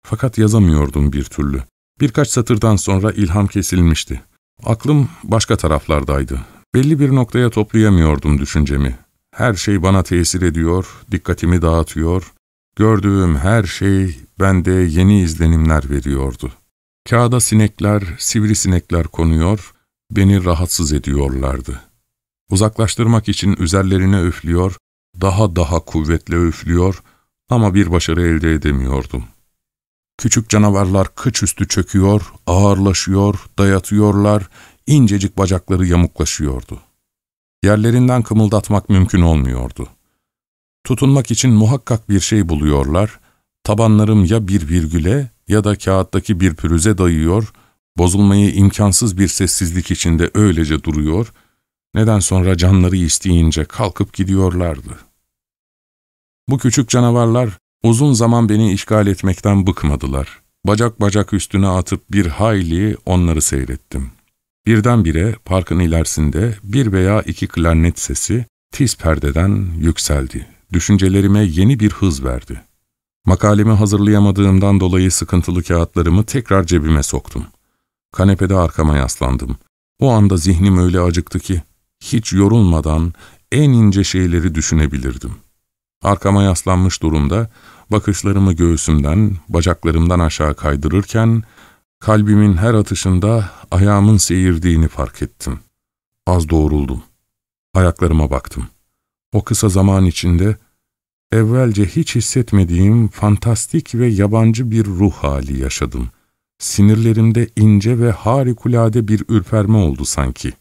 Fakat yazamıyordum bir türlü. Birkaç satırdan sonra ilham kesilmişti. Aklım başka taraflardaydı. Belli bir noktaya toplayamıyordum düşüncemi. Her şey bana tesir ediyor, dikkatimi dağıtıyor. Gördüğüm her şey bende yeni izlenimler veriyordu. Kağıda sinekler, sivrisinekler konuyor, beni rahatsız ediyorlardı. Uzaklaştırmak için üzerlerine üflüyor, daha daha kuvvetle üflüyor ama bir başarı elde edemiyordum. Küçük canavarlar kıç üstü çöküyor, ağırlaşıyor, dayatıyorlar, incecik bacakları yamuklaşıyordu. Yerlerinden kımıldatmak mümkün olmuyordu. Tutunmak için muhakkak bir şey buluyorlar, tabanlarım ya bir virgüle ya da kağıttaki bir pürüze dayıyor, bozulmayı imkansız bir sessizlik içinde öylece duruyor, neden sonra canları isteyince kalkıp gidiyorlardı. Bu küçük canavarlar uzun zaman beni işgal etmekten bıkmadılar. Bacak bacak üstüne atıp bir hayli onları seyrettim. Birdenbire parkın ilerisinde bir veya iki klarnet sesi tiz perdeden yükseldi. Düşüncelerime yeni bir hız verdi. Makalemi hazırlayamadığımdan dolayı sıkıntılı kağıtlarımı tekrar cebime soktum. Kanepede arkama yaslandım. O anda zihnim öyle acıktı ki, hiç yorulmadan en ince şeyleri düşünebilirdim. Arkama yaslanmış durumda, bakışlarımı göğsümden, bacaklarımdan aşağı kaydırırken, kalbimin her atışında ayağımın seyirdiğini fark ettim. Az doğruldum. Ayaklarıma baktım. O kısa zaman içinde, evvelce hiç hissetmediğim fantastik ve yabancı bir ruh hali yaşadım. Sinirlerimde ince ve harikulade bir ürperme oldu sanki.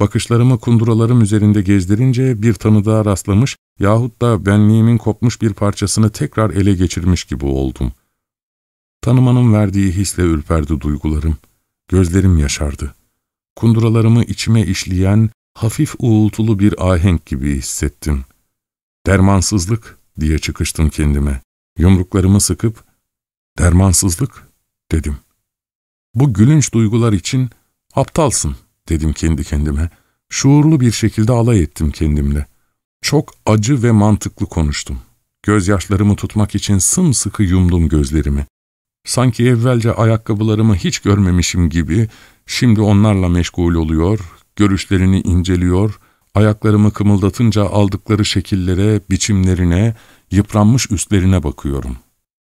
Bakışlarımı kunduralarım üzerinde gezdirince bir tanıdığa rastlamış yahut da benliğimin kopmuş bir parçasını tekrar ele geçirmiş gibi oldum. Tanımanın verdiği hisle ürperdi duygularım. Gözlerim yaşardı. Kunduralarımı içime işleyen hafif uğultulu bir ahenk gibi hissettim. Dermansızlık diye çıkıştım kendime. Yumruklarımı sıkıp, dermansızlık dedim. Bu gülünç duygular için aptalsın dedim kendi kendime. Şuurlu bir şekilde alay ettim kendimle. Çok acı ve mantıklı konuştum. Gözyaşlarımı tutmak için sımsıkı yumdum gözlerimi. Sanki evvelce ayakkabılarımı hiç görmemişim gibi şimdi onlarla meşgul oluyor, görüşlerini inceliyor, ayaklarımı kımıldatınca aldıkları şekillere, biçimlerine, yıpranmış üstlerine bakıyorum.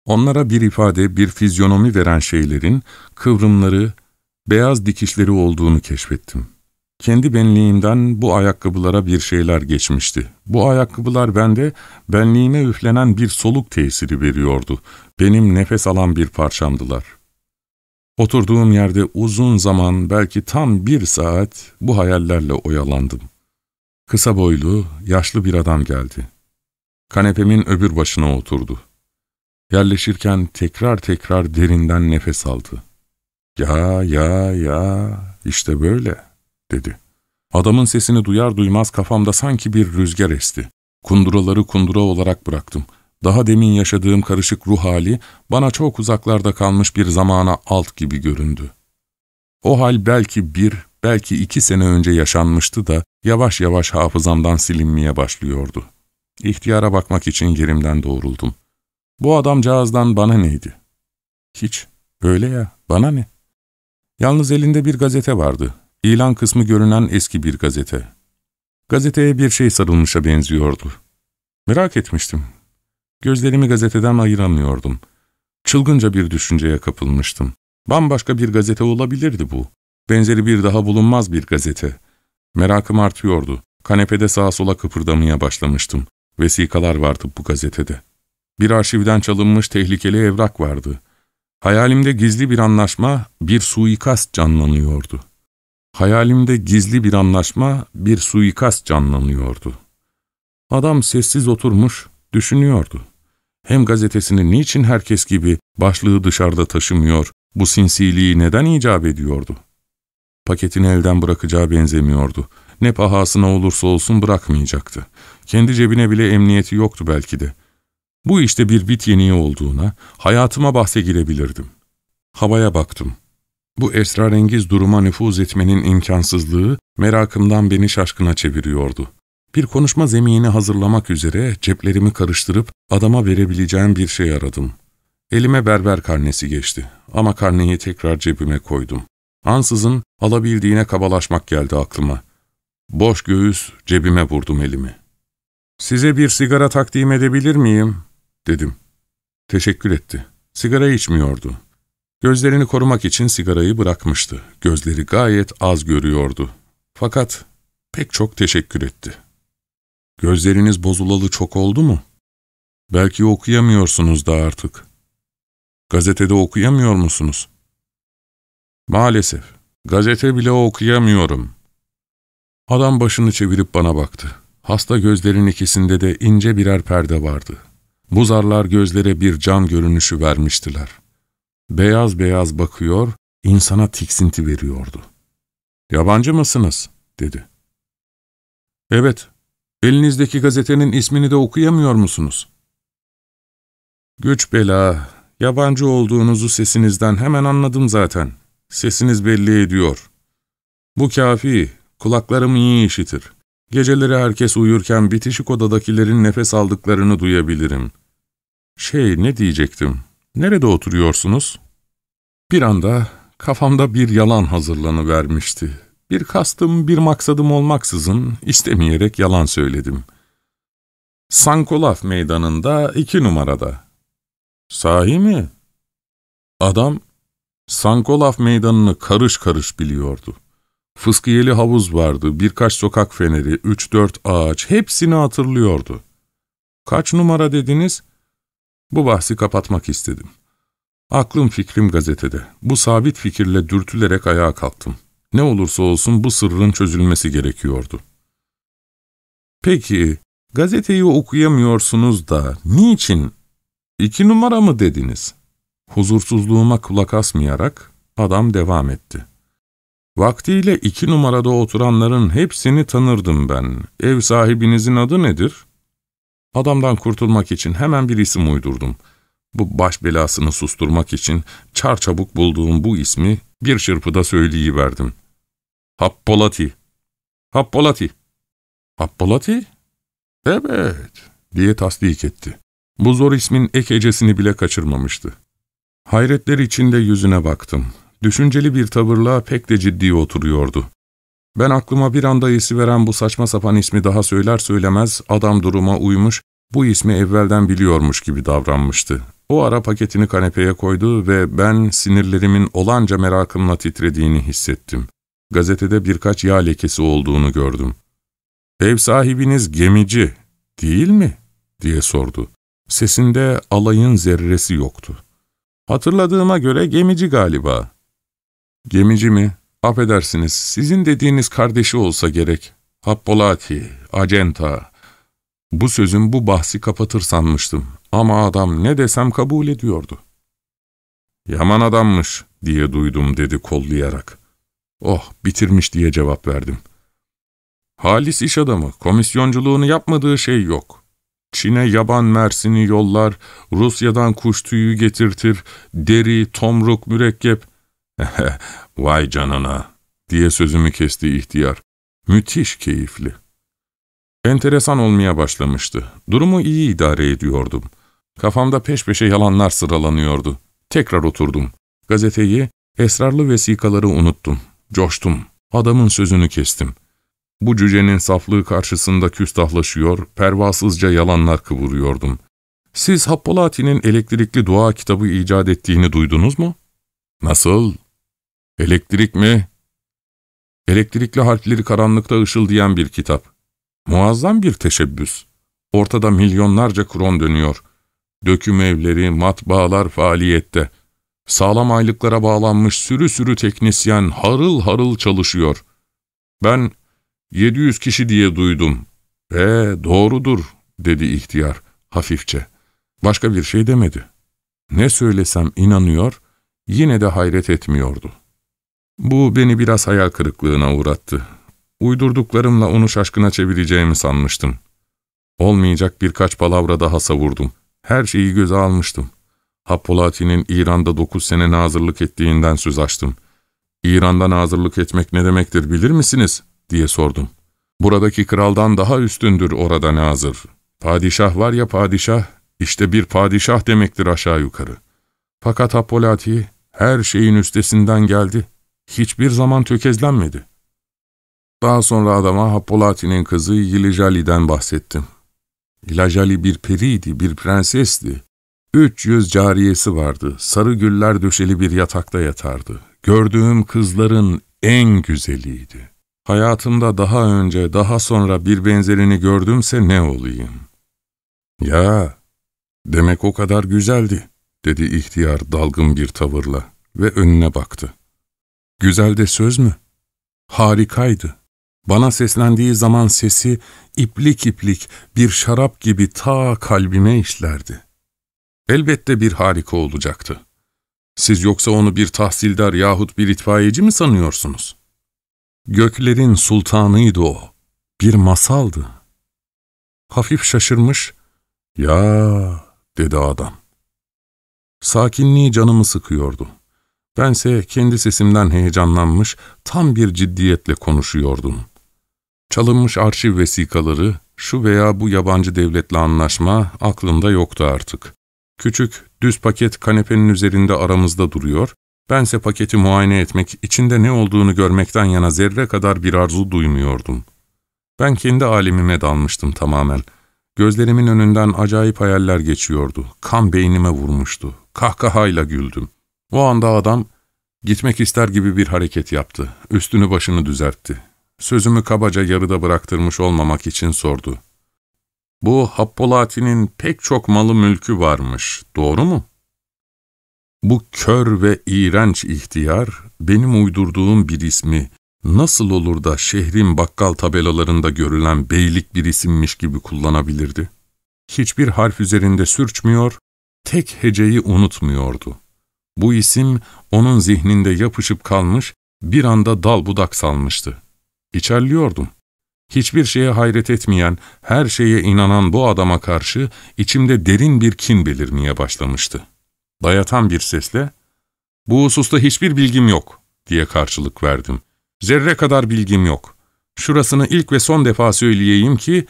Onlara bir ifade, bir fizyonomi veren şeylerin kıvrımları, beyaz dikişleri olduğunu keşfettim. Kendi benliğimden bu ayakkabılara bir şeyler geçmişti. Bu ayakkabılar bende benliğime üflenen bir soluk tesiri veriyordu. Benim nefes alan bir parçamdılar. Oturduğum yerde uzun zaman, belki tam bir saat bu hayallerle oyalandım. Kısa boylu, yaşlı bir adam geldi. Kanepemin öbür başına oturdu. Yerleşirken tekrar tekrar derinden nefes aldı. ''Ya, ya, ya, işte böyle.'' dedi. Adamın sesini duyar duymaz kafamda sanki bir rüzgar esti. Kunduraları kundura olarak bıraktım. Daha demin yaşadığım karışık ruh hali bana çok uzaklarda kalmış bir zamana alt gibi göründü. O hal belki bir, belki iki sene önce yaşanmıştı da yavaş yavaş hafızamdan silinmeye başlıyordu. İhtiyara bakmak için yerimden doğruldum. Bu adamcağızdan bana neydi? Hiç. Öyle ya, bana ne? Yalnız elinde bir gazete vardı. İlan kısmı görünen eski bir gazete. Gazeteye bir şey sarılmışa benziyordu. Merak etmiştim. Gözlerimi gazeteden ayıramıyordum. Çılgınca bir düşünceye kapılmıştım. Bambaşka bir gazete olabilirdi bu. Benzeri bir daha bulunmaz bir gazete. Merakım artıyordu. Kanepede sağa sola kıpırdamaya başlamıştım. Vesikalar vardı bu gazetede. Bir arşivden çalınmış tehlikeli evrak vardı. Hayalimde gizli bir anlaşma, bir suikast canlanıyordu. Hayalimde gizli bir anlaşma, bir suikast canlanıyordu. Adam sessiz oturmuş, düşünüyordu. Hem gazetesini niçin herkes gibi başlığı dışarıda taşımıyor, bu sinsiliği neden icap ediyordu? Paketini elden bırakacağı benzemiyordu. Ne pahasına olursa olsun bırakmayacaktı. Kendi cebine bile emniyeti yoktu belki de. Bu işte bir bit yeniği olduğuna, hayatıma bahse girebilirdim. Havaya baktım. Bu esrarengiz duruma nüfuz etmenin imkansızlığı merakımdan beni şaşkına çeviriyordu. Bir konuşma zemini hazırlamak üzere ceplerimi karıştırıp adama verebileceğim bir şey aradım. Elime berber karnesi geçti ama karneyi tekrar cebime koydum. Ansızın alabildiğine kabalaşmak geldi aklıma. Boş göğüs cebime vurdum elimi. ''Size bir sigara takdim edebilir miyim?'' dedim. Teşekkür etti. Sigara içmiyordu. Gözlerini korumak için sigarayı bırakmıştı. Gözleri gayet az görüyordu. Fakat pek çok teşekkür etti. Gözleriniz bozulalı çok oldu mu? Belki okuyamıyorsunuz da artık. Gazetede okuyamıyor musunuz? Maalesef, gazete bile okuyamıyorum. Adam başını çevirip bana baktı. Hasta gözlerin ikisinde de ince birer perde vardı. Bu zarlar gözlere bir can görünüşü vermiştiler. Beyaz beyaz bakıyor, insana tiksinti veriyordu. ''Yabancı mısınız?'' dedi. ''Evet, elinizdeki gazetenin ismini de okuyamıyor musunuz?'' ''Güç bela, yabancı olduğunuzu sesinizden hemen anladım zaten. Sesiniz belli ediyor. Bu kafi, kulaklarım iyi işitir. Geceleri herkes uyurken bitişik odadakilerin nefes aldıklarını duyabilirim. Şey ne diyecektim? Nerede oturuyorsunuz? Bir anda kafamda bir yalan hazırlanıvermişti. Bir kastım, bir maksadım olmaksızın istemeyerek yalan söyledim. Sankolaf meydanında iki numarada. Sahi mi? Adam Sankolaf meydanını karış karış biliyordu. Fıskiyeli havuz vardı, birkaç sokak feneri, üç dört ağaç, hepsini hatırlıyordu. Kaç numara dediniz? Bu bahsi kapatmak istedim. Aklım fikrim gazetede. Bu sabit fikirle dürtülerek ayağa kalktım. Ne olursa olsun bu sırrın çözülmesi gerekiyordu. Peki, gazeteyi okuyamıyorsunuz da niçin? İki numara mı dediniz? Huzursuzluğuma kulak asmayarak adam devam etti. Vaktiyle iki numarada oturanların hepsini tanırdım ben. Ev sahibinizin adı nedir? Adamdan kurtulmak için hemen bir isim uydurdum. Bu baş belasını susturmak için çarçabuk bulduğum bu ismi bir çırpıda söyleyiverdim. Happolati. Happolati. Happolati? Evet, diye tasdik etti. Bu zor ismin ek ecesini bile kaçırmamıştı. Hayretler içinde yüzüne baktım. Düşünceli bir tavırla pek de ciddi oturuyordu. Ben aklıma bir anda veren bu saçma sapan ismi daha söyler söylemez adam duruma uymuş, bu ismi evvelden biliyormuş gibi davranmıştı. O ara paketini kanepeye koydu ve ben sinirlerimin olanca merakımla titrediğini hissettim. Gazetede birkaç yağ lekesi olduğunu gördüm. ''Ev sahibiniz gemici, değil mi?'' diye sordu. Sesinde alayın zerresi yoktu. ''Hatırladığıma göre gemici galiba.'' ''Gemici mi? Affedersiniz, sizin dediğiniz kardeşi olsa gerek. Happolati, Acenta. Bu sözün bu bahsi kapatır sanmıştım ama adam ne desem kabul ediyordu. ''Yaman adammış.'' diye duydum dedi kollayarak. ''Oh, bitirmiş.'' diye cevap verdim. Halis iş adamı, komisyonculuğunu yapmadığı şey yok. Çin'e yaban mersini yollar, Rusya'dan kuş tüyü getirtir, deri, tomruk, mürekkep. <laughs> Vay canına, diye sözümü kesti ihtiyar. Müthiş keyifli. Enteresan olmaya başlamıştı. Durumu iyi idare ediyordum. Kafamda peş peşe yalanlar sıralanıyordu. Tekrar oturdum. Gazeteyi, esrarlı vesikaları unuttum. Coştum. Adamın sözünü kestim. Bu cücenin saflığı karşısında küstahlaşıyor, pervasızca yalanlar kıvırıyordum. Siz Happolati'nin elektrikli dua kitabı icat ettiğini duydunuz mu? Nasıl? Elektrik mi? Elektrikli harfleri karanlıkta ışıldayan bir kitap. Muazzam bir teşebbüs. Ortada milyonlarca kron dönüyor. Döküm evleri, matbaalar faaliyette. Sağlam aylıklara bağlanmış sürü sürü teknisyen harıl harıl çalışıyor. Ben 700 kişi diye duydum. E doğrudur dedi ihtiyar hafifçe. Başka bir şey demedi. Ne söylesem inanıyor, yine de hayret etmiyordu. Bu beni biraz hayal kırıklığına uğrattı. Uydurduklarımla onu şaşkına çevireceğimi sanmıştım. Olmayacak birkaç palavra daha savurdum. Her şeyi göze almıştım. Happolati'nin İran'da dokuz sene nazırlık ettiğinden söz açtım. İran'da nazırlık etmek ne demektir bilir misiniz? Diye sordum. Buradaki kraldan daha üstündür orada nazır. Padişah var ya padişah, işte bir padişah demektir aşağı yukarı. Fakat Happolati her şeyin üstesinden geldi. Hiçbir zaman tökezlenmedi. Daha sonra adama Happolati'nin kızı Yilijali'den bahsettim. Yilajali bir periydi, bir prensesti. Üç yüz cariyesi vardı, sarı güller döşeli bir yatakta yatardı. Gördüğüm kızların en güzeliydi. Hayatımda daha önce, daha sonra bir benzerini gördümse ne olayım? Ya, demek o kadar güzeldi, dedi ihtiyar dalgın bir tavırla ve önüne baktı. Güzel de söz mü? Harikaydı. Bana seslendiği zaman sesi iplik iplik bir şarap gibi ta kalbime işlerdi. Elbette bir harika olacaktı. Siz yoksa onu bir tahsildar yahut bir itfaiyeci mi sanıyorsunuz? Göklerin sultanıydı o. Bir masaldı. Hafif şaşırmış, ''Ya'' dedi adam. Sakinliği canımı sıkıyordu. Bense kendi sesimden heyecanlanmış, tam bir ciddiyetle konuşuyordum. Çalınmış arşiv vesikaları, şu veya bu yabancı devletle anlaşma aklımda yoktu artık. Küçük, düz paket kanepenin üzerinde aramızda duruyor, bense paketi muayene etmek, içinde ne olduğunu görmekten yana zerre kadar bir arzu duymuyordum. Ben kendi alemime dalmıştım tamamen. Gözlerimin önünden acayip hayaller geçiyordu. Kan beynime vurmuştu. Kahkahayla güldüm. O anda adam gitmek ister gibi bir hareket yaptı. Üstünü başını düzeltti. Sözümü kabaca yarıda bıraktırmış olmamak için sordu. Bu Happolati'nin pek çok malı mülkü varmış, doğru mu? Bu kör ve iğrenç ihtiyar, benim uydurduğum bir ismi nasıl olur da şehrin bakkal tabelalarında görülen beylik bir isimmiş gibi kullanabilirdi? Hiçbir harf üzerinde sürçmüyor, tek heceyi unutmuyordu. Bu isim onun zihninde yapışıp kalmış, bir anda dal budak salmıştı. İçerliyordum. Hiçbir şeye hayret etmeyen, her şeye inanan bu adama karşı içimde derin bir kin belirmeye başlamıştı. Dayatan bir sesle, ''Bu hususta hiçbir bilgim yok.'' diye karşılık verdim. ''Zerre kadar bilgim yok. Şurasını ilk ve son defa söyleyeyim ki,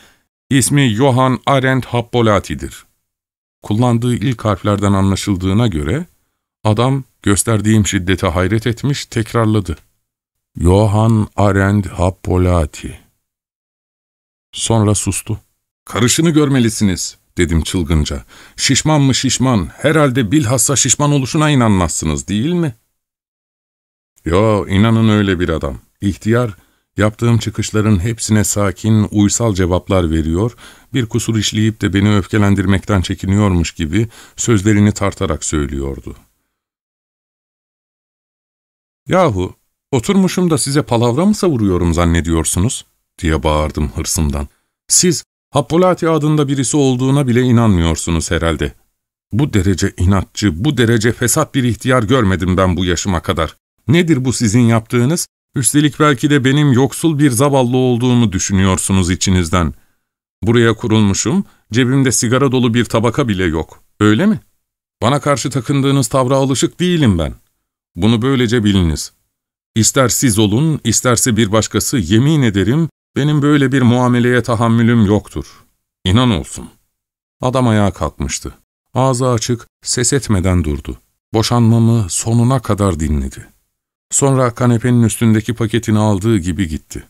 ismi Johann Arendt Happolati'dir.'' Kullandığı ilk harflerden anlaşıldığına göre, adam gösterdiğim şiddete hayret etmiş, tekrarladı. Johann Arendt Happolati. Sonra sustu. ''Karışını görmelisiniz.'' Dedim çılgınca. ''Şişman mı şişman, herhalde bilhassa şişman oluşuna inanmazsınız değil mi?'' ''Yo, inanın öyle bir adam. İhtiyar, yaptığım çıkışların hepsine sakin, uysal cevaplar veriyor, bir kusur işleyip de beni öfkelendirmekten çekiniyormuş gibi sözlerini tartarak söylüyordu. ''Yahu, oturmuşum da size palavra mı savuruyorum zannediyorsunuz?'' diye bağırdım hırsımdan. ''Siz Happolati adında birisi olduğuna bile inanmıyorsunuz herhalde. Bu derece inatçı, bu derece fesat bir ihtiyar görmedim ben bu yaşıma kadar. Nedir bu sizin yaptığınız? Üstelik belki de benim yoksul bir zavallı olduğumu düşünüyorsunuz içinizden. Buraya kurulmuşum, cebimde sigara dolu bir tabaka bile yok. Öyle mi? Bana karşı takındığınız tavra alışık değilim ben. Bunu böylece biliniz. İster siz olun, isterse bir başkası, yemin ederim benim böyle bir muameleye tahammülüm yoktur. İnan olsun. Adam ayağa kalkmıştı. Ağzı açık, ses etmeden durdu. Boşanmamı sonuna kadar dinledi. Sonra kanepenin üstündeki paketini aldığı gibi gitti.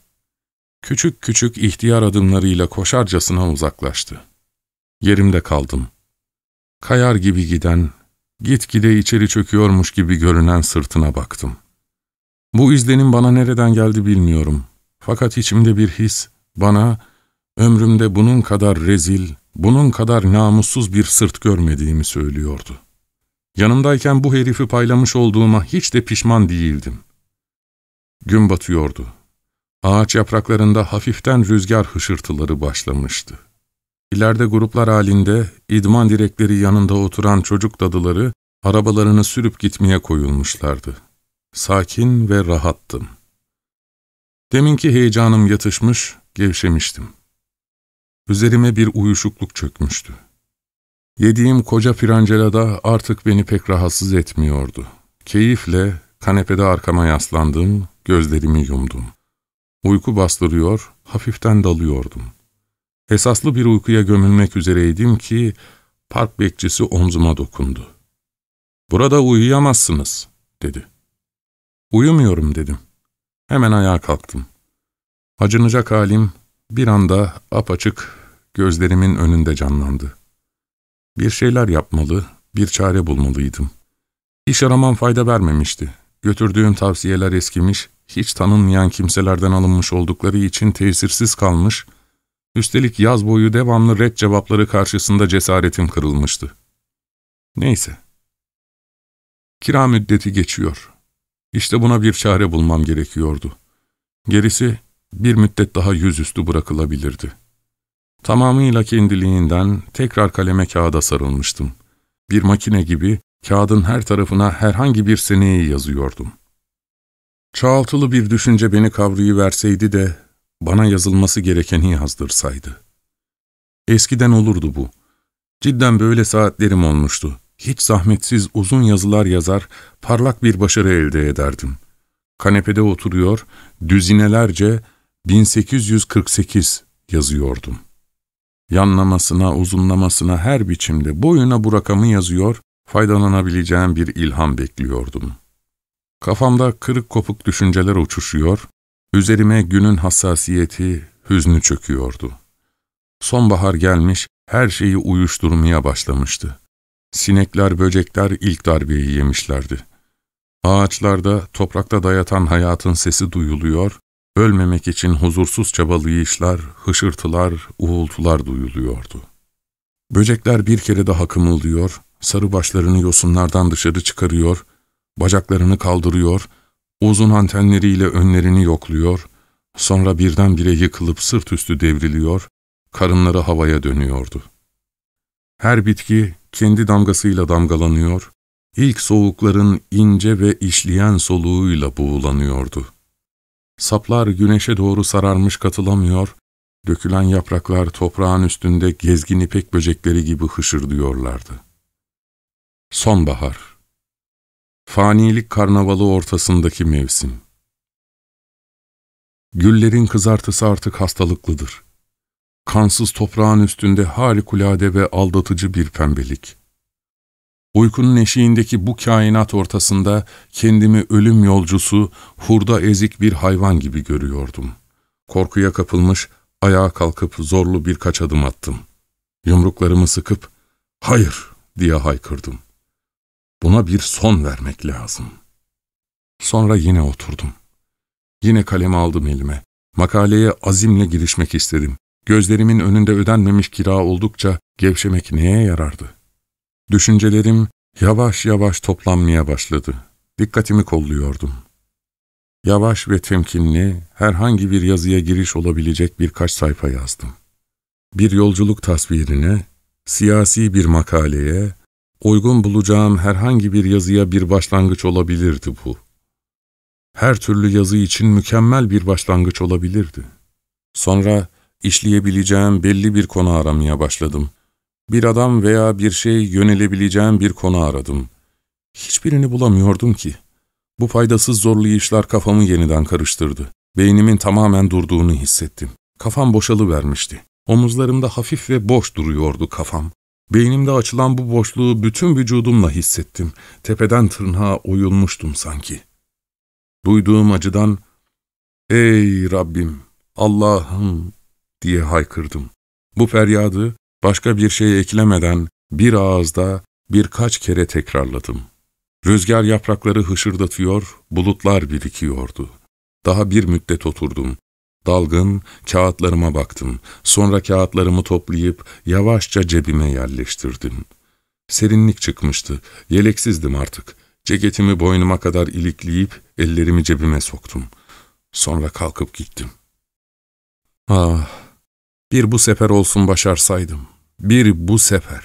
Küçük küçük ihtiyar adımlarıyla koşarcasına uzaklaştı. Yerimde kaldım. Kayar gibi giden, gitgide içeri çöküyormuş gibi görünen sırtına baktım. Bu izlenim bana nereden geldi bilmiyorum. Fakat içimde bir his, bana ömrümde bunun kadar rezil, bunun kadar namussuz bir sırt görmediğimi söylüyordu. Yanımdayken bu herifi paylamış olduğuma hiç de pişman değildim. Gün batıyordu. Ağaç yapraklarında hafiften rüzgar hışırtıları başlamıştı. İleride gruplar halinde idman direkleri yanında oturan çocuk dadıları arabalarını sürüp gitmeye koyulmuşlardı. Sakin ve rahattım. Deminki heyecanım yatışmış, gevşemiştim. Üzerime bir uyuşukluk çökmüştü. Yediğim koca da artık beni pek rahatsız etmiyordu. Keyifle kanepede arkama yaslandım, gözlerimi yumdum. Uyku bastırıyor, hafiften dalıyordum. Esaslı bir uykuya gömülmek üzereydim ki park bekçisi omzuma dokundu. ''Burada uyuyamazsınız.'' dedi. ''Uyumuyorum.'' dedim. Hemen ayağa kalktım. Acınacak halim bir anda apaçık gözlerimin önünde canlandı. Bir şeyler yapmalı, bir çare bulmalıydım. İş aramam fayda vermemişti. Götürdüğüm tavsiyeler eskimiş, hiç tanınmayan kimselerden alınmış oldukları için tesirsiz kalmış, üstelik yaz boyu devamlı red cevapları karşısında cesaretim kırılmıştı. Neyse. Kira müddeti geçiyor. İşte buna bir çare bulmam gerekiyordu. Gerisi bir müddet daha yüzüstü bırakılabilirdi. Tamamıyla kendiliğinden tekrar kaleme kağıda sarılmıştım. Bir makine gibi kağıdın her tarafına herhangi bir seneyi yazıyordum. Çoğaltılı bir düşünce beni kavrayıverseydi de bana yazılması gerekeni yazdırsaydı. Eskiden olurdu bu. Cidden böyle saatlerim olmuştu. Hiç zahmetsiz uzun yazılar yazar, parlak bir başarı elde ederdim. Kanepede oturuyor, düzinelerce 1848 yazıyordum. Yanlamasına, uzunlamasına her biçimde boyuna bu rakamı yazıyor, faydalanabileceğim bir ilham bekliyordum. Kafamda kırık kopuk düşünceler uçuşuyor, üzerime günün hassasiyeti, hüznü çöküyordu. Sonbahar gelmiş, her şeyi uyuşturmaya başlamıştı. Sinekler, böcekler ilk darbeyi yemişlerdi. Ağaçlarda, toprakta dayatan hayatın sesi duyuluyor, ölmemek için huzursuz çabalayışlar, hışırtılar, uğultular duyuluyordu. Böcekler bir kere daha kımıldıyor, sarı başlarını yosunlardan dışarı çıkarıyor, bacaklarını kaldırıyor, uzun antenleriyle önlerini yokluyor, sonra birdenbire yıkılıp sırt üstü devriliyor, karınları havaya dönüyordu. Her bitki kendi damgasıyla damgalanıyor, ilk soğukların ince ve işleyen soluğuyla buğulanıyordu. Saplar güneşe doğru sararmış katılamıyor, dökülen yapraklar toprağın üstünde gezgin ipek böcekleri gibi hışırdıyorlardı. Sonbahar Fanilik karnavalı ortasındaki mevsim Güllerin kızartısı artık hastalıklıdır. Kansız toprağın üstünde harikulade ve aldatıcı bir pembelik. Uykunun eşiğindeki bu kainat ortasında kendimi ölüm yolcusu, hurda ezik bir hayvan gibi görüyordum. Korkuya kapılmış, ayağa kalkıp zorlu birkaç adım attım. Yumruklarımı sıkıp, hayır diye haykırdım. Buna bir son vermek lazım. Sonra yine oturdum. Yine kalemi aldım elime. Makaleye azimle girişmek istedim. Gözlerimin önünde ödenmemiş kira oldukça gevşemek neye yarardı? Düşüncelerim yavaş yavaş toplanmaya başladı. Dikkatimi kolluyordum. Yavaş ve temkinli, herhangi bir yazıya giriş olabilecek birkaç sayfa yazdım. Bir yolculuk tasvirine, siyasi bir makaleye, uygun bulacağım herhangi bir yazıya bir başlangıç olabilirdi bu. Her türlü yazı için mükemmel bir başlangıç olabilirdi. Sonra işleyebileceğim belli bir konu aramaya başladım. Bir adam veya bir şey yönelebileceğim bir konu aradım. Hiçbirini bulamıyordum ki. Bu faydasız zorlayışlar kafamı yeniden karıştırdı. Beynimin tamamen durduğunu hissettim. Kafam boşalıvermişti. Omuzlarımda hafif ve boş duruyordu kafam. Beynimde açılan bu boşluğu bütün vücudumla hissettim. Tepeden tırnağa oyulmuştum sanki. Duyduğum acıdan, ''Ey Rabbim, Allah'ım!'' Diye haykırdım. Bu feryadı başka bir şey eklemeden bir ağızda birkaç kere tekrarladım. Rüzgar yaprakları hışırdatıyor, bulutlar birikiyordu. Daha bir müddet oturdum. Dalgın, kağıtlarıma baktım. Sonra kağıtlarımı toplayıp yavaşça cebime yerleştirdim. Serinlik çıkmıştı. Yeleksizdim artık. Ceketimi boynuma kadar ilikleyip ellerimi cebime soktum. Sonra kalkıp gittim. Ah, bir bu sefer olsun başarsaydım. Bir bu sefer.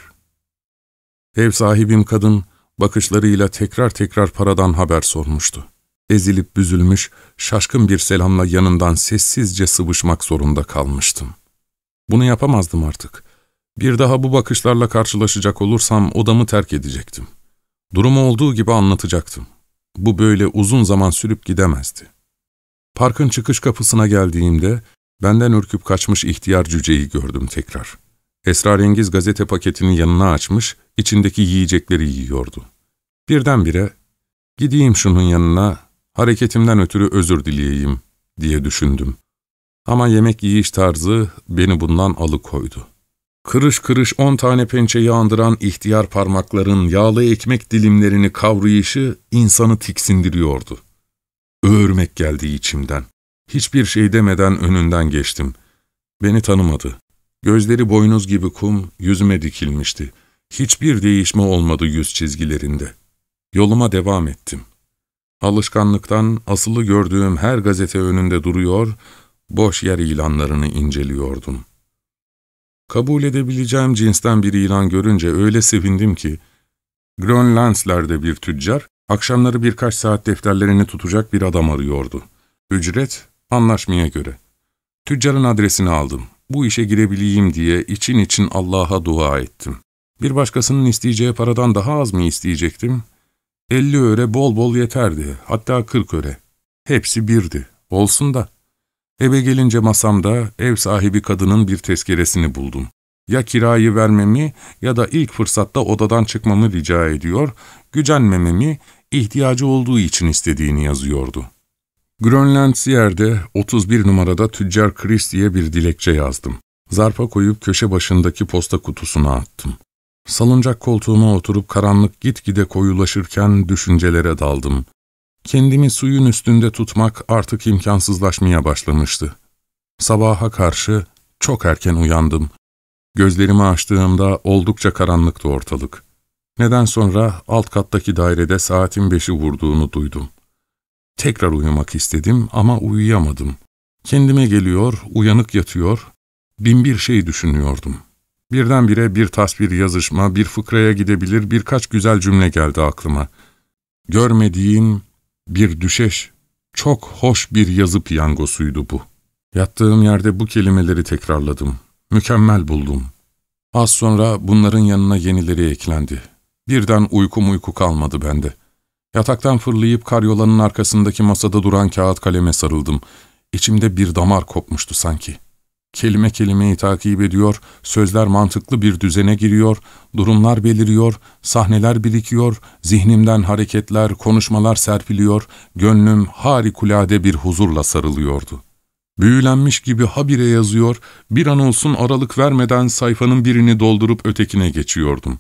Ev sahibim kadın bakışlarıyla tekrar tekrar paradan haber sormuştu. Ezilip büzülmüş, şaşkın bir selamla yanından sessizce sıvışmak zorunda kalmıştım. Bunu yapamazdım artık. Bir daha bu bakışlarla karşılaşacak olursam odamı terk edecektim. Durumu olduğu gibi anlatacaktım. Bu böyle uzun zaman sürüp gidemezdi. Parkın çıkış kapısına geldiğimde benden ürküp kaçmış ihtiyar cüceyi gördüm tekrar. Esrarengiz gazete paketini yanına açmış, içindeki yiyecekleri yiyordu. Birdenbire, gideyim şunun yanına, hareketimden ötürü özür dileyeyim diye düşündüm. Ama yemek yiyiş tarzı beni bundan alıkoydu. Kırış kırış on tane pençeyi andıran ihtiyar parmakların yağlı ekmek dilimlerini kavrayışı insanı tiksindiriyordu. Öğürmek geldi içimden. Hiçbir şey demeden önünden geçtim. Beni tanımadı. Gözleri boynuz gibi kum yüzüme dikilmişti. Hiçbir değişme olmadı yüz çizgilerinde. Yoluma devam ettim. Alışkanlıktan asılı gördüğüm her gazete önünde duruyor, boş yer ilanlarını inceliyordum.'' Kabul edebileceğim cinsten bir ilan görünce öyle sevindim ki, Grönlandsler'de bir tüccar, akşamları birkaç saat defterlerini tutacak bir adam arıyordu. Ücret, anlaşmaya göre. Tüccarın adresini aldım. Bu işe girebileyim diye için için Allah'a dua ettim. Bir başkasının isteyeceği paradan daha az mı isteyecektim? Elli öre bol bol yeterdi, hatta kırk öre. Hepsi birdi, olsun da. Eve gelince masamda ev sahibi kadının bir tezkeresini buldum. Ya kirayı vermemi ya da ilk fırsatta odadan çıkmamı rica ediyor, gücenmememi, ihtiyacı olduğu için istediğini yazıyordu. Grönlandsiyer'de 31 numarada Tüccar Chris diye bir dilekçe yazdım. Zarfa koyup köşe başındaki posta kutusuna attım. Salıncak koltuğuma oturup karanlık gitgide koyulaşırken düşüncelere daldım. Kendimi suyun üstünde tutmak artık imkansızlaşmaya başlamıştı. Sabaha karşı çok erken uyandım. Gözlerimi açtığımda oldukça karanlıktı ortalık. Neden sonra alt kattaki dairede saatin beşi vurduğunu duydum. Tekrar uyumak istedim ama uyuyamadım. Kendime geliyor, uyanık yatıyor, bin bir şey düşünüyordum. Birdenbire bir tasvir yazışma, bir fıkraya gidebilir birkaç güzel cümle geldi aklıma. Görmediğin bir düşeş, çok hoş bir yazı piyangosuydu bu. Yattığım yerde bu kelimeleri tekrarladım. Mükemmel buldum. Az sonra bunların yanına yenileri eklendi. Birden uyku uyku kalmadı bende. Yataktan fırlayıp karyolanın arkasındaki masada duran kağıt kaleme sarıldım. İçimde bir damar kopmuştu sanki. Kelime kelimeyi takip ediyor, sözler mantıklı bir düzene giriyor, durumlar beliriyor, sahneler birikiyor, zihnimden hareketler, konuşmalar serpiliyor, gönlüm harikulade bir huzurla sarılıyordu. Büyülenmiş gibi habire yazıyor, bir an olsun aralık vermeden sayfanın birini doldurup ötekine geçiyordum.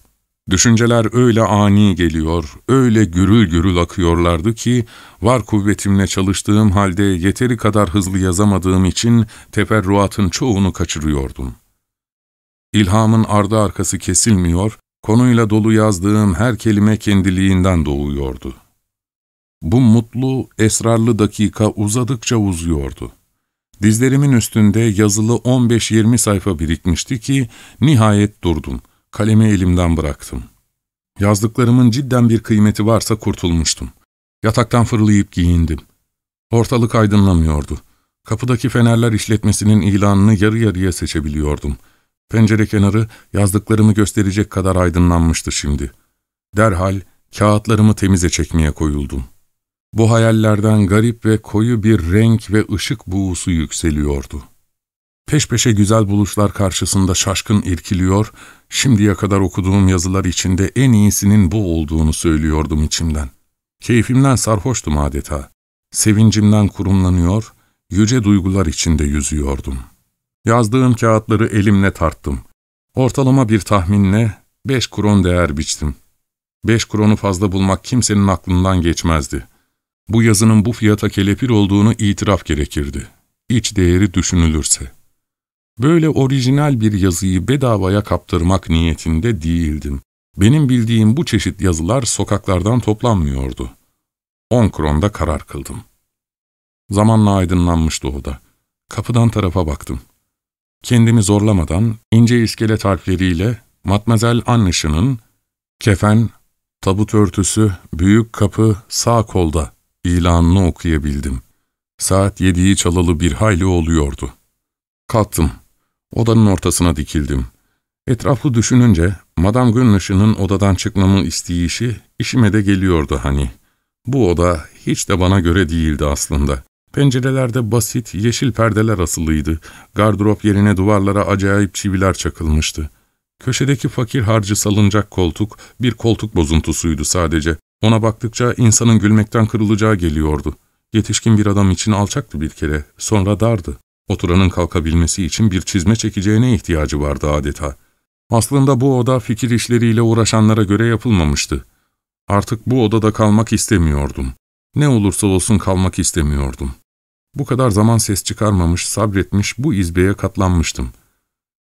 Düşünceler öyle ani geliyor, öyle gürül gürül akıyorlardı ki, var kuvvetimle çalıştığım halde yeteri kadar hızlı yazamadığım için teferruatın çoğunu kaçırıyordum. İlhamın ardı arkası kesilmiyor, konuyla dolu yazdığım her kelime kendiliğinden doğuyordu. Bu mutlu, esrarlı dakika uzadıkça uzuyordu. Dizlerimin üstünde yazılı 15-20 sayfa birikmişti ki, nihayet durdum.'' Kalemi elimden bıraktım. Yazdıklarımın cidden bir kıymeti varsa kurtulmuştum. Yataktan fırlayıp giyindim. Ortalık aydınlamıyordu. Kapıdaki fenerler işletmesinin ilanını yarı yarıya seçebiliyordum. Pencere kenarı yazdıklarımı gösterecek kadar aydınlanmıştı şimdi. Derhal kağıtlarımı temize çekmeye koyuldum. Bu hayallerden garip ve koyu bir renk ve ışık buğusu yükseliyordu. Peş peşe güzel buluşlar karşısında şaşkın irkiliyor, şimdiye kadar okuduğum yazılar içinde en iyisinin bu olduğunu söylüyordum içimden. Keyfimden sarhoştum adeta. Sevincimden kurumlanıyor, yüce duygular içinde yüzüyordum. Yazdığım kağıtları elimle tarttım. Ortalama bir tahminle beş kron değer biçtim. Beş kronu fazla bulmak kimsenin aklından geçmezdi. Bu yazının bu fiyata kelepir olduğunu itiraf gerekirdi. İç değeri düşünülürse. Böyle orijinal bir yazıyı bedavaya kaptırmak niyetinde değildim. Benim bildiğim bu çeşit yazılar sokaklardan toplanmıyordu. On kronda karar kıldım. Zamanla aydınlanmıştı oda. Kapıdan tarafa baktım. Kendimi zorlamadan ince iskelet harfleriyle Matmazel Anniş'inin kefen, tabut örtüsü, büyük kapı, sağ kolda ilanını okuyabildim. Saat yediği çalalı bir hayli oluyordu. Kalktım. Odanın ortasına dikildim. Etraflı düşününce Madame Gönlüş'ünün odadan çıkmamı isteyişi işime de geliyordu hani. Bu oda hiç de bana göre değildi aslında. Pencerelerde basit yeşil perdeler asılıydı. Gardırop yerine duvarlara acayip çiviler çakılmıştı. Köşedeki fakir harcı salınacak koltuk bir koltuk bozuntusuydu sadece. Ona baktıkça insanın gülmekten kırılacağı geliyordu. Yetişkin bir adam için alçaktı bir kere, sonra dardı. Oturanın kalkabilmesi için bir çizme çekeceğine ihtiyacı vardı adeta. Aslında bu oda fikir işleriyle uğraşanlara göre yapılmamıştı. Artık bu odada kalmak istemiyordum. Ne olursa olsun kalmak istemiyordum. Bu kadar zaman ses çıkarmamış, sabretmiş, bu izbeye katlanmıştım.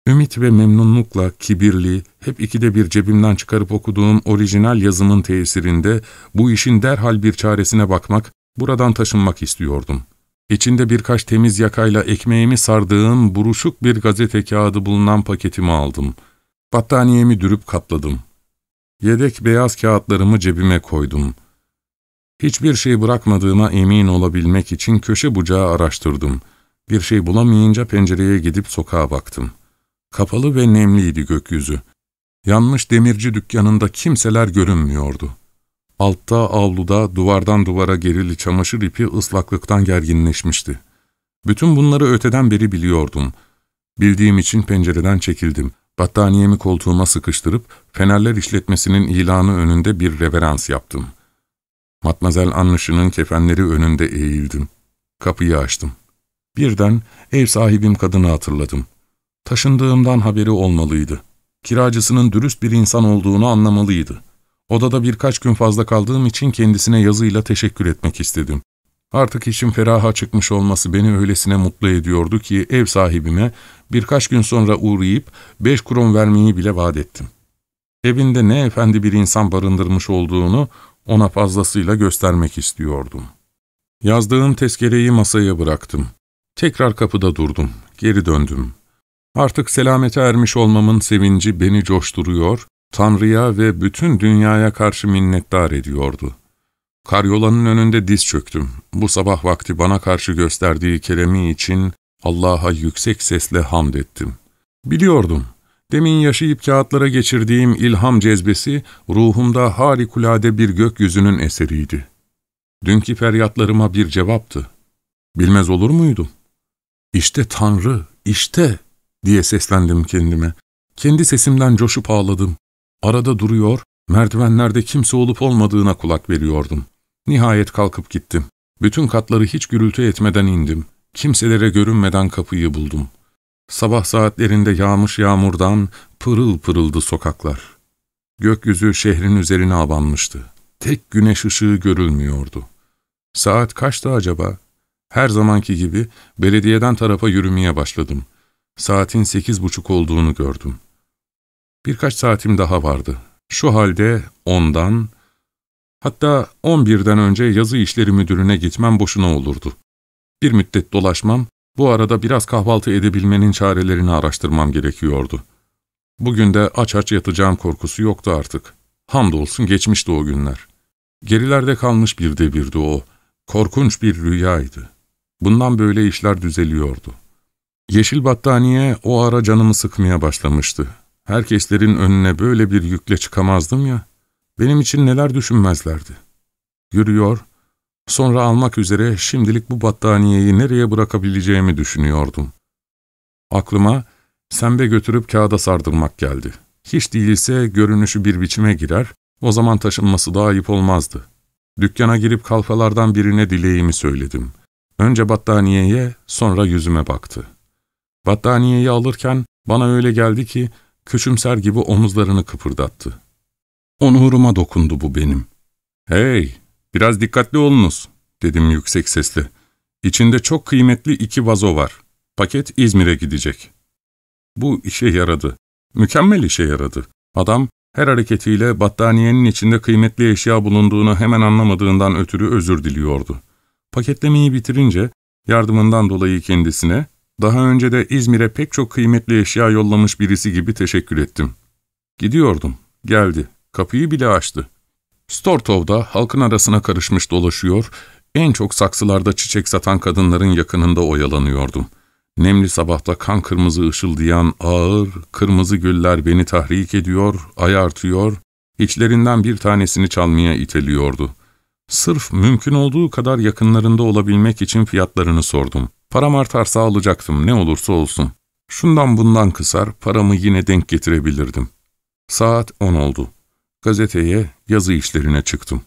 Ümit ve memnunlukla kibirli, hep ikide bir cebimden çıkarıp okuduğum orijinal yazımın tesirinde bu işin derhal bir çaresine bakmak, buradan taşınmak istiyordum. İçinde birkaç temiz yakayla ekmeğimi sardığım buruşuk bir gazete kağıdı bulunan paketimi aldım. Battaniyemi dürüp katladım. Yedek beyaz kağıtlarımı cebime koydum. Hiçbir şey bırakmadığıma emin olabilmek için köşe bucağı araştırdım. Bir şey bulamayınca pencereye gidip sokağa baktım. Kapalı ve nemliydi gökyüzü. Yanmış demirci dükkanında kimseler görünmüyordu. Altta, avluda, duvardan duvara gerili çamaşır ipi ıslaklıktan gerginleşmişti. Bütün bunları öteden beri biliyordum. Bildiğim için pencereden çekildim. Battaniyemi koltuğuma sıkıştırıp Fenerler işletmesinin ilanı önünde bir reverans yaptım. Matmazel Anlaşı'nın kefenleri önünde eğildim. Kapıyı açtım. Birden ev sahibim kadını hatırladım. Taşındığımdan haberi olmalıydı. Kiracısının dürüst bir insan olduğunu anlamalıydı. Odada birkaç gün fazla kaldığım için kendisine yazıyla teşekkür etmek istedim. Artık işim feraha çıkmış olması beni öylesine mutlu ediyordu ki ev sahibime birkaç gün sonra uğrayıp beş kron vermeyi bile vaat ettim. Evinde ne efendi bir insan barındırmış olduğunu ona fazlasıyla göstermek istiyordum. Yazdığım tezkereyi masaya bıraktım. Tekrar kapıda durdum, geri döndüm. Artık selamete ermiş olmamın sevinci beni coşturuyor, Tanrı'ya ve bütün dünyaya karşı minnettar ediyordu. Karyolanın önünde diz çöktüm. Bu sabah vakti bana karşı gösterdiği keremi için Allah'a yüksek sesle hamd ettim. Biliyordum, demin yaşayıp kağıtlara geçirdiğim ilham cezbesi ruhumda harikulade bir gökyüzünün eseriydi. Dünkü feryatlarıma bir cevaptı. Bilmez olur muydum? İşte Tanrı, işte diye seslendim kendime. Kendi sesimden coşup ağladım. Arada duruyor, merdivenlerde kimse olup olmadığına kulak veriyordum. Nihayet kalkıp gittim. Bütün katları hiç gürültü etmeden indim. Kimselere görünmeden kapıyı buldum. Sabah saatlerinde yağmış yağmurdan pırıl pırıldı sokaklar. Gökyüzü şehrin üzerine abanmıştı. Tek güneş ışığı görülmüyordu. Saat kaçtı acaba? Her zamanki gibi belediyeden tarafa yürümeye başladım. Saatin sekiz buçuk olduğunu gördüm. Birkaç saatim daha vardı. Şu halde ondan, hatta on birden önce yazı işleri müdürüne gitmem boşuna olurdu. Bir müddet dolaşmam, bu arada biraz kahvaltı edebilmenin çarelerini araştırmam gerekiyordu. Bugün de aç aç yatacağım korkusu yoktu artık. Hamdolsun geçmişti o günler. Gerilerde kalmış bir devirdi o. Korkunç bir rüyaydı. Bundan böyle işler düzeliyordu. Yeşil battaniye o ara canımı sıkmaya başlamıştı. Herkeslerin önüne böyle bir yükle çıkamazdım ya, benim için neler düşünmezlerdi. Yürüyor, sonra almak üzere şimdilik bu battaniyeyi nereye bırakabileceğimi düşünüyordum. Aklıma sembe götürüp kağıda sardırmak geldi. Hiç değilse görünüşü bir biçime girer, o zaman taşınması da ayıp olmazdı. Dükkana girip kalfalardan birine dileğimi söyledim. Önce battaniyeye, sonra yüzüme baktı. Battaniyeyi alırken bana öyle geldi ki küçümser gibi omuzlarını kıpırdattı. Onuruma dokundu bu benim. ''Hey, biraz dikkatli olunuz.'' dedim yüksek sesle. ''İçinde çok kıymetli iki vazo var. Paket İzmir'e gidecek.'' Bu işe yaradı. Mükemmel işe yaradı. Adam her hareketiyle battaniyenin içinde kıymetli eşya bulunduğunu hemen anlamadığından ötürü özür diliyordu. Paketlemeyi bitirince yardımından dolayı kendisine daha önce de İzmir'e pek çok kıymetli eşya yollamış birisi gibi teşekkür ettim. Gidiyordum. Geldi. Kapıyı bile açtı. Stortov'da halkın arasına karışmış dolaşıyor, en çok saksılarda çiçek satan kadınların yakınında oyalanıyordum. Nemli sabahta kan kırmızı ışıldayan ağır, kırmızı güller beni tahrik ediyor, ayartıyor, içlerinden bir tanesini çalmaya iteliyordu. Sırf mümkün olduğu kadar yakınlarında olabilmek için fiyatlarını sordum. Param artarsa alacaktım ne olursa olsun. Şundan bundan kısar, paramı yine denk getirebilirdim. Saat on oldu. Gazeteye, yazı işlerine çıktım.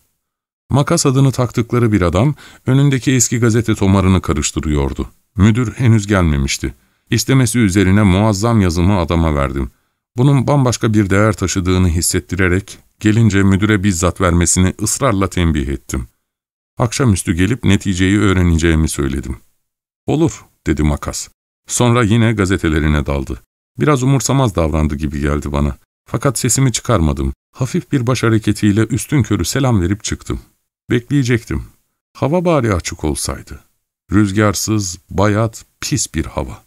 Makas adını taktıkları bir adam, önündeki eski gazete tomarını karıştırıyordu. Müdür henüz gelmemişti. İstemesi üzerine muazzam yazımı adama verdim. Bunun bambaşka bir değer taşıdığını hissettirerek, gelince müdüre bizzat vermesini ısrarla tembih ettim. Akşamüstü gelip neticeyi öğreneceğimi söyledim. ''Olur.'' dedi Makas. Sonra yine gazetelerine daldı. Biraz umursamaz davrandı gibi geldi bana. Fakat sesimi çıkarmadım. Hafif bir baş hareketiyle üstün körü selam verip çıktım. Bekleyecektim. Hava bari açık olsaydı. Rüzgarsız, bayat, pis bir hava.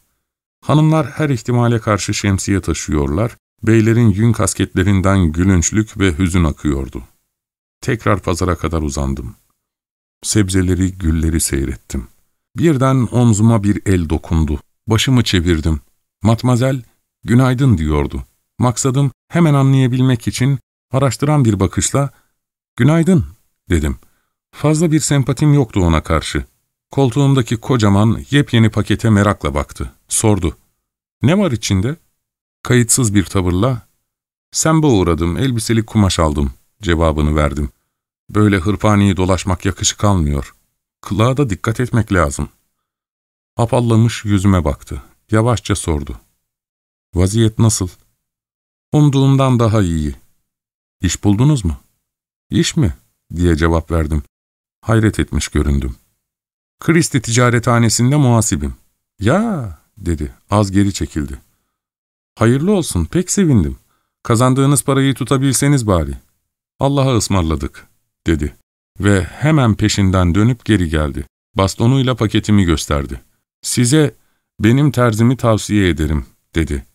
Hanımlar her ihtimale karşı şemsiye taşıyorlar, beylerin yün kasketlerinden gülünçlük ve hüzün akıyordu. Tekrar pazara kadar uzandım. Sebzeleri, gülleri seyrettim. Birden omzuma bir el dokundu. Başımı çevirdim. Matmazel, günaydın diyordu. Maksadım hemen anlayabilmek için araştıran bir bakışla, günaydın dedim. Fazla bir sempatim yoktu ona karşı. Koltuğumdaki kocaman, yepyeni pakete merakla baktı. Sordu. Ne var içinde? Kayıtsız bir tavırla, ''Sembe uğradım, elbiseli kumaş aldım.'' cevabını verdim. Böyle hırpaniyi dolaşmak yakışık almıyor. Kılığa da dikkat etmek lazım. Apallamış yüzüme baktı. Yavaşça sordu. Vaziyet nasıl? Umduğumdan daha iyi. İş buldunuz mu? İş mi? diye cevap verdim. Hayret etmiş göründüm. Kristi ticarethanesinde muhasibim. Ya dedi. Az geri çekildi. Hayırlı olsun, pek sevindim. Kazandığınız parayı tutabilseniz bari. Allah'a ısmarladık, dedi. Ve hemen peşinden dönüp geri geldi. Bastonuyla paketimi gösterdi. Size benim terzimi tavsiye ederim, dedi.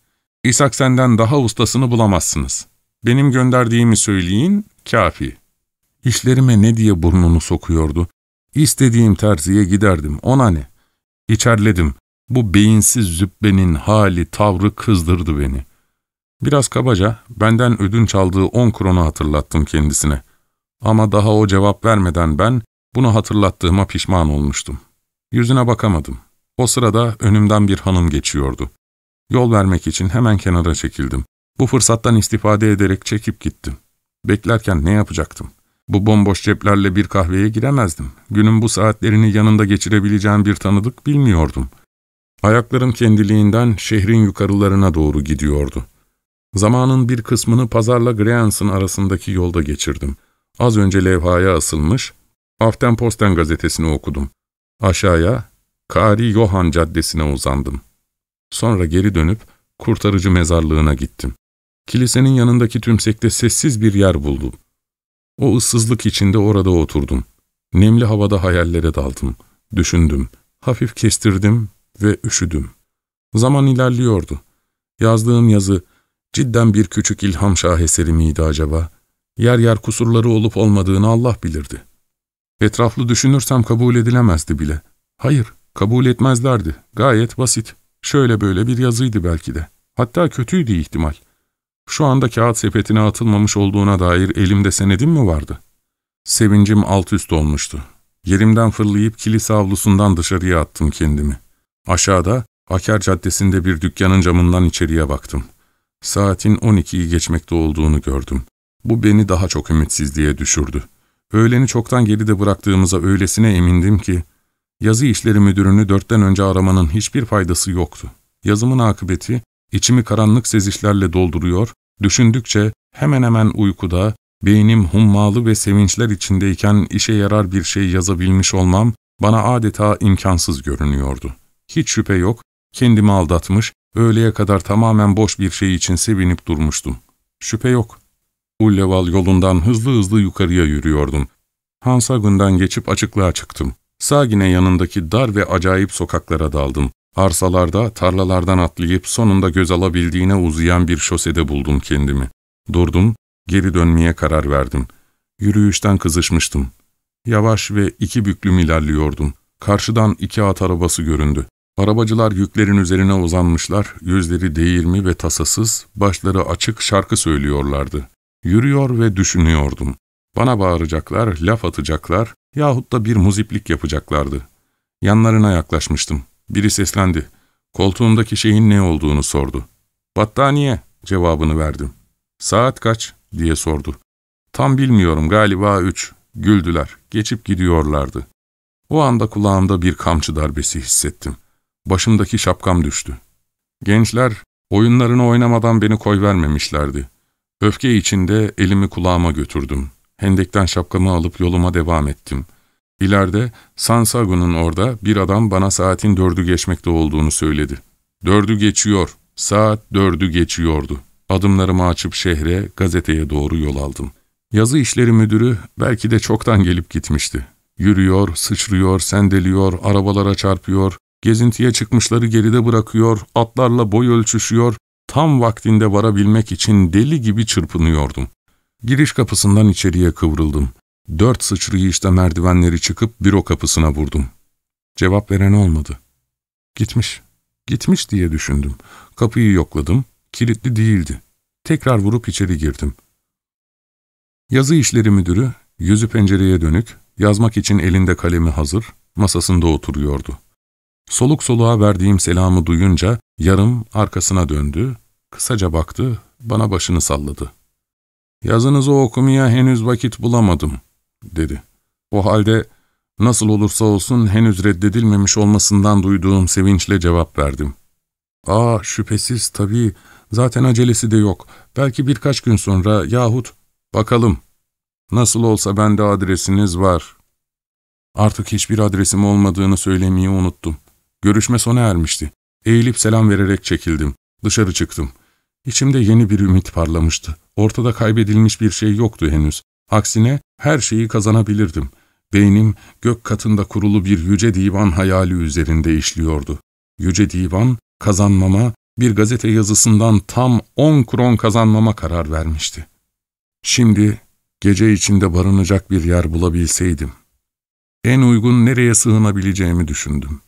İshak senden daha ustasını bulamazsınız. Benim gönderdiğimi söyleyin, kafi. İşlerime ne diye burnunu sokuyordu. İstediğim terziye giderdim, ona ne? İçerledim. Bu beyinsiz zübbenin hali, tavrı kızdırdı beni. Biraz kabaca benden ödünç aldığı on kronu hatırlattım kendisine. Ama daha o cevap vermeden ben bunu hatırlattığıma pişman olmuştum. Yüzüne bakamadım. O sırada önümden bir hanım geçiyordu. Yol vermek için hemen kenara çekildim. Bu fırsattan istifade ederek çekip gittim. Beklerken ne yapacaktım? Bu bomboş ceplerle bir kahveye giremezdim. Günün bu saatlerini yanında geçirebileceğim bir tanıdık bilmiyordum. Ayaklarım kendiliğinden şehrin yukarılarına doğru gidiyordu. Zamanın bir kısmını pazarla Greans'ın arasındaki yolda geçirdim. Az önce levhaya asılmış, Aften Posten gazetesini okudum. Aşağıya, Kari Johan Caddesi'ne uzandım. Sonra geri dönüp kurtarıcı mezarlığına gittim. Kilisenin yanındaki tümsekte sessiz bir yer buldum. O ıssızlık içinde orada oturdum. Nemli havada hayallere daldım. Düşündüm. Hafif kestirdim ve üşüdüm. Zaman ilerliyordu. Yazdığım yazı cidden bir küçük ilham şaheseri miydi acaba? Yer yer kusurları olup olmadığını Allah bilirdi. Etraflı düşünürsem kabul edilemezdi bile. Hayır, kabul etmezlerdi. Gayet basit. Şöyle böyle bir yazıydı belki de. Hatta kötüydü ihtimal. Şu anda kağıt sepetine atılmamış olduğuna dair elimde senedim mi vardı? Sevincim alt üst olmuştu. Yerimden fırlayıp kilise avlusundan dışarıya attım kendimi. Aşağıda, Aker Caddesi'nde bir dükkanın camından içeriye baktım. Saatin 12'yi geçmekte olduğunu gördüm. Bu beni daha çok ümitsizliğe düşürdü. Öğleni çoktan geride bıraktığımıza öylesine emindim ki, yazı işleri müdürünü dörtten önce aramanın hiçbir faydası yoktu. Yazımın akıbeti, içimi karanlık sezişlerle dolduruyor, düşündükçe hemen hemen uykuda, beynim hummalı ve sevinçler içindeyken işe yarar bir şey yazabilmiş olmam, bana adeta imkansız görünüyordu. Hiç şüphe yok, kendimi aldatmış, öğleye kadar tamamen boş bir şey için sevinip durmuştum. Şüphe yok. Ulleval yolundan hızlı hızlı yukarıya yürüyordum. Hansagun'dan geçip açıklığa çıktım. Sagine yanındaki dar ve acayip sokaklara daldım. Arsalarda, tarlalardan atlayıp sonunda göz alabildiğine uzayan bir şosede buldum kendimi. Durdum, geri dönmeye karar verdim. Yürüyüşten kızışmıştım. Yavaş ve iki büklüm ilerliyordum. Karşıdan iki at arabası göründü. Arabacılar yüklerin üzerine uzanmışlar, yüzleri değirmi ve tasasız, başları açık şarkı söylüyorlardı. Yürüyor ve düşünüyordum. Bana bağıracaklar, laf atacaklar yahut da bir muziplik yapacaklardı. Yanlarına yaklaşmıştım. Biri seslendi. Koltuğumdaki şeyin ne olduğunu sordu. Battaniye cevabını verdim. Saat kaç diye sordu. Tam bilmiyorum galiba üç. Güldüler. Geçip gidiyorlardı. O anda kulağımda bir kamçı darbesi hissettim. Başımdaki şapkam düştü. Gençler oyunlarını oynamadan beni koyvermemişlerdi. Öfke içinde elimi kulağıma götürdüm. Hendekten şapkamı alıp yoluma devam ettim. İleride Sansago'nun orada bir adam bana saatin dördü geçmekte olduğunu söyledi. Dördü geçiyor, saat dördü geçiyordu. Adımlarımı açıp şehre, gazeteye doğru yol aldım. Yazı işleri müdürü belki de çoktan gelip gitmişti. Yürüyor, sıçrıyor, sendeliyor, arabalara çarpıyor, gezintiye çıkmışları geride bırakıyor, atlarla boy ölçüşüyor, tam vaktinde varabilmek için deli gibi çırpınıyordum. Giriş kapısından içeriye kıvrıldım. Dört sıçrayışta merdivenleri çıkıp büro kapısına vurdum. Cevap veren olmadı. Gitmiş, gitmiş diye düşündüm. Kapıyı yokladım, kilitli değildi. Tekrar vurup içeri girdim. Yazı işleri müdürü, yüzü pencereye dönük, yazmak için elinde kalemi hazır, masasında oturuyordu. Soluk soluğa verdiğim selamı duyunca yarım arkasına döndü, Kısaca baktı, bana başını salladı. ''Yazınızı okumaya henüz vakit bulamadım.'' dedi. O halde nasıl olursa olsun henüz reddedilmemiş olmasından duyduğum sevinçle cevap verdim. ''Aa şüphesiz tabii, zaten acelesi de yok. Belki birkaç gün sonra yahut bakalım. Nasıl olsa bende adresiniz var.'' Artık hiçbir adresim olmadığını söylemeyi unuttum. Görüşme sona ermişti. Eğilip selam vererek çekildim. Dışarı çıktım. İçimde yeni bir ümit parlamıştı. Ortada kaybedilmiş bir şey yoktu henüz. Aksine her şeyi kazanabilirdim. Beynim gök katında kurulu bir yüce divan hayali üzerinde işliyordu. Yüce divan kazanmama, bir gazete yazısından tam on kron kazanmama karar vermişti. Şimdi gece içinde barınacak bir yer bulabilseydim, en uygun nereye sığınabileceğimi düşündüm.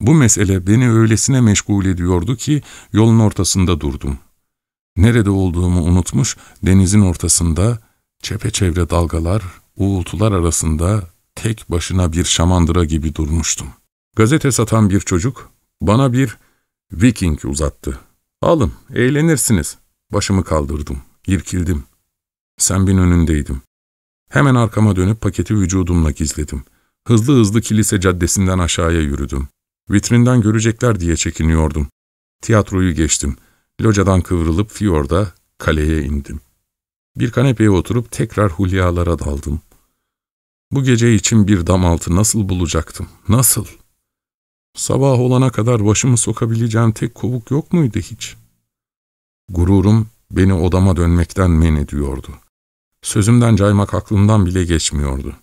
Bu mesele beni öylesine meşgul ediyordu ki yolun ortasında durdum. Nerede olduğumu unutmuş, denizin ortasında, çepeçevre dalgalar, uğultular arasında tek başına bir şamandıra gibi durmuştum. Gazete satan bir çocuk bana bir Viking uzattı. ''Alın, eğlenirsiniz.'' Başımı kaldırdım, irkildim. Sembin önündeydim. Hemen arkama dönüp paketi vücudumla gizledim. Hızlı hızlı kilise caddesinden aşağıya yürüdüm. Vitrinden görecekler diye çekiniyordum. Tiyatroyu geçtim. Locadan kıvrılıp fiyorda kaleye indim. Bir kanepeye oturup tekrar hulyalara daldım. Bu gece için bir dam altı nasıl bulacaktım? Nasıl? Sabah olana kadar başımı sokabileceğim tek kovuk yok muydu hiç? Gururum beni odama dönmekten men ediyordu. Sözümden caymak aklımdan bile geçmiyordu.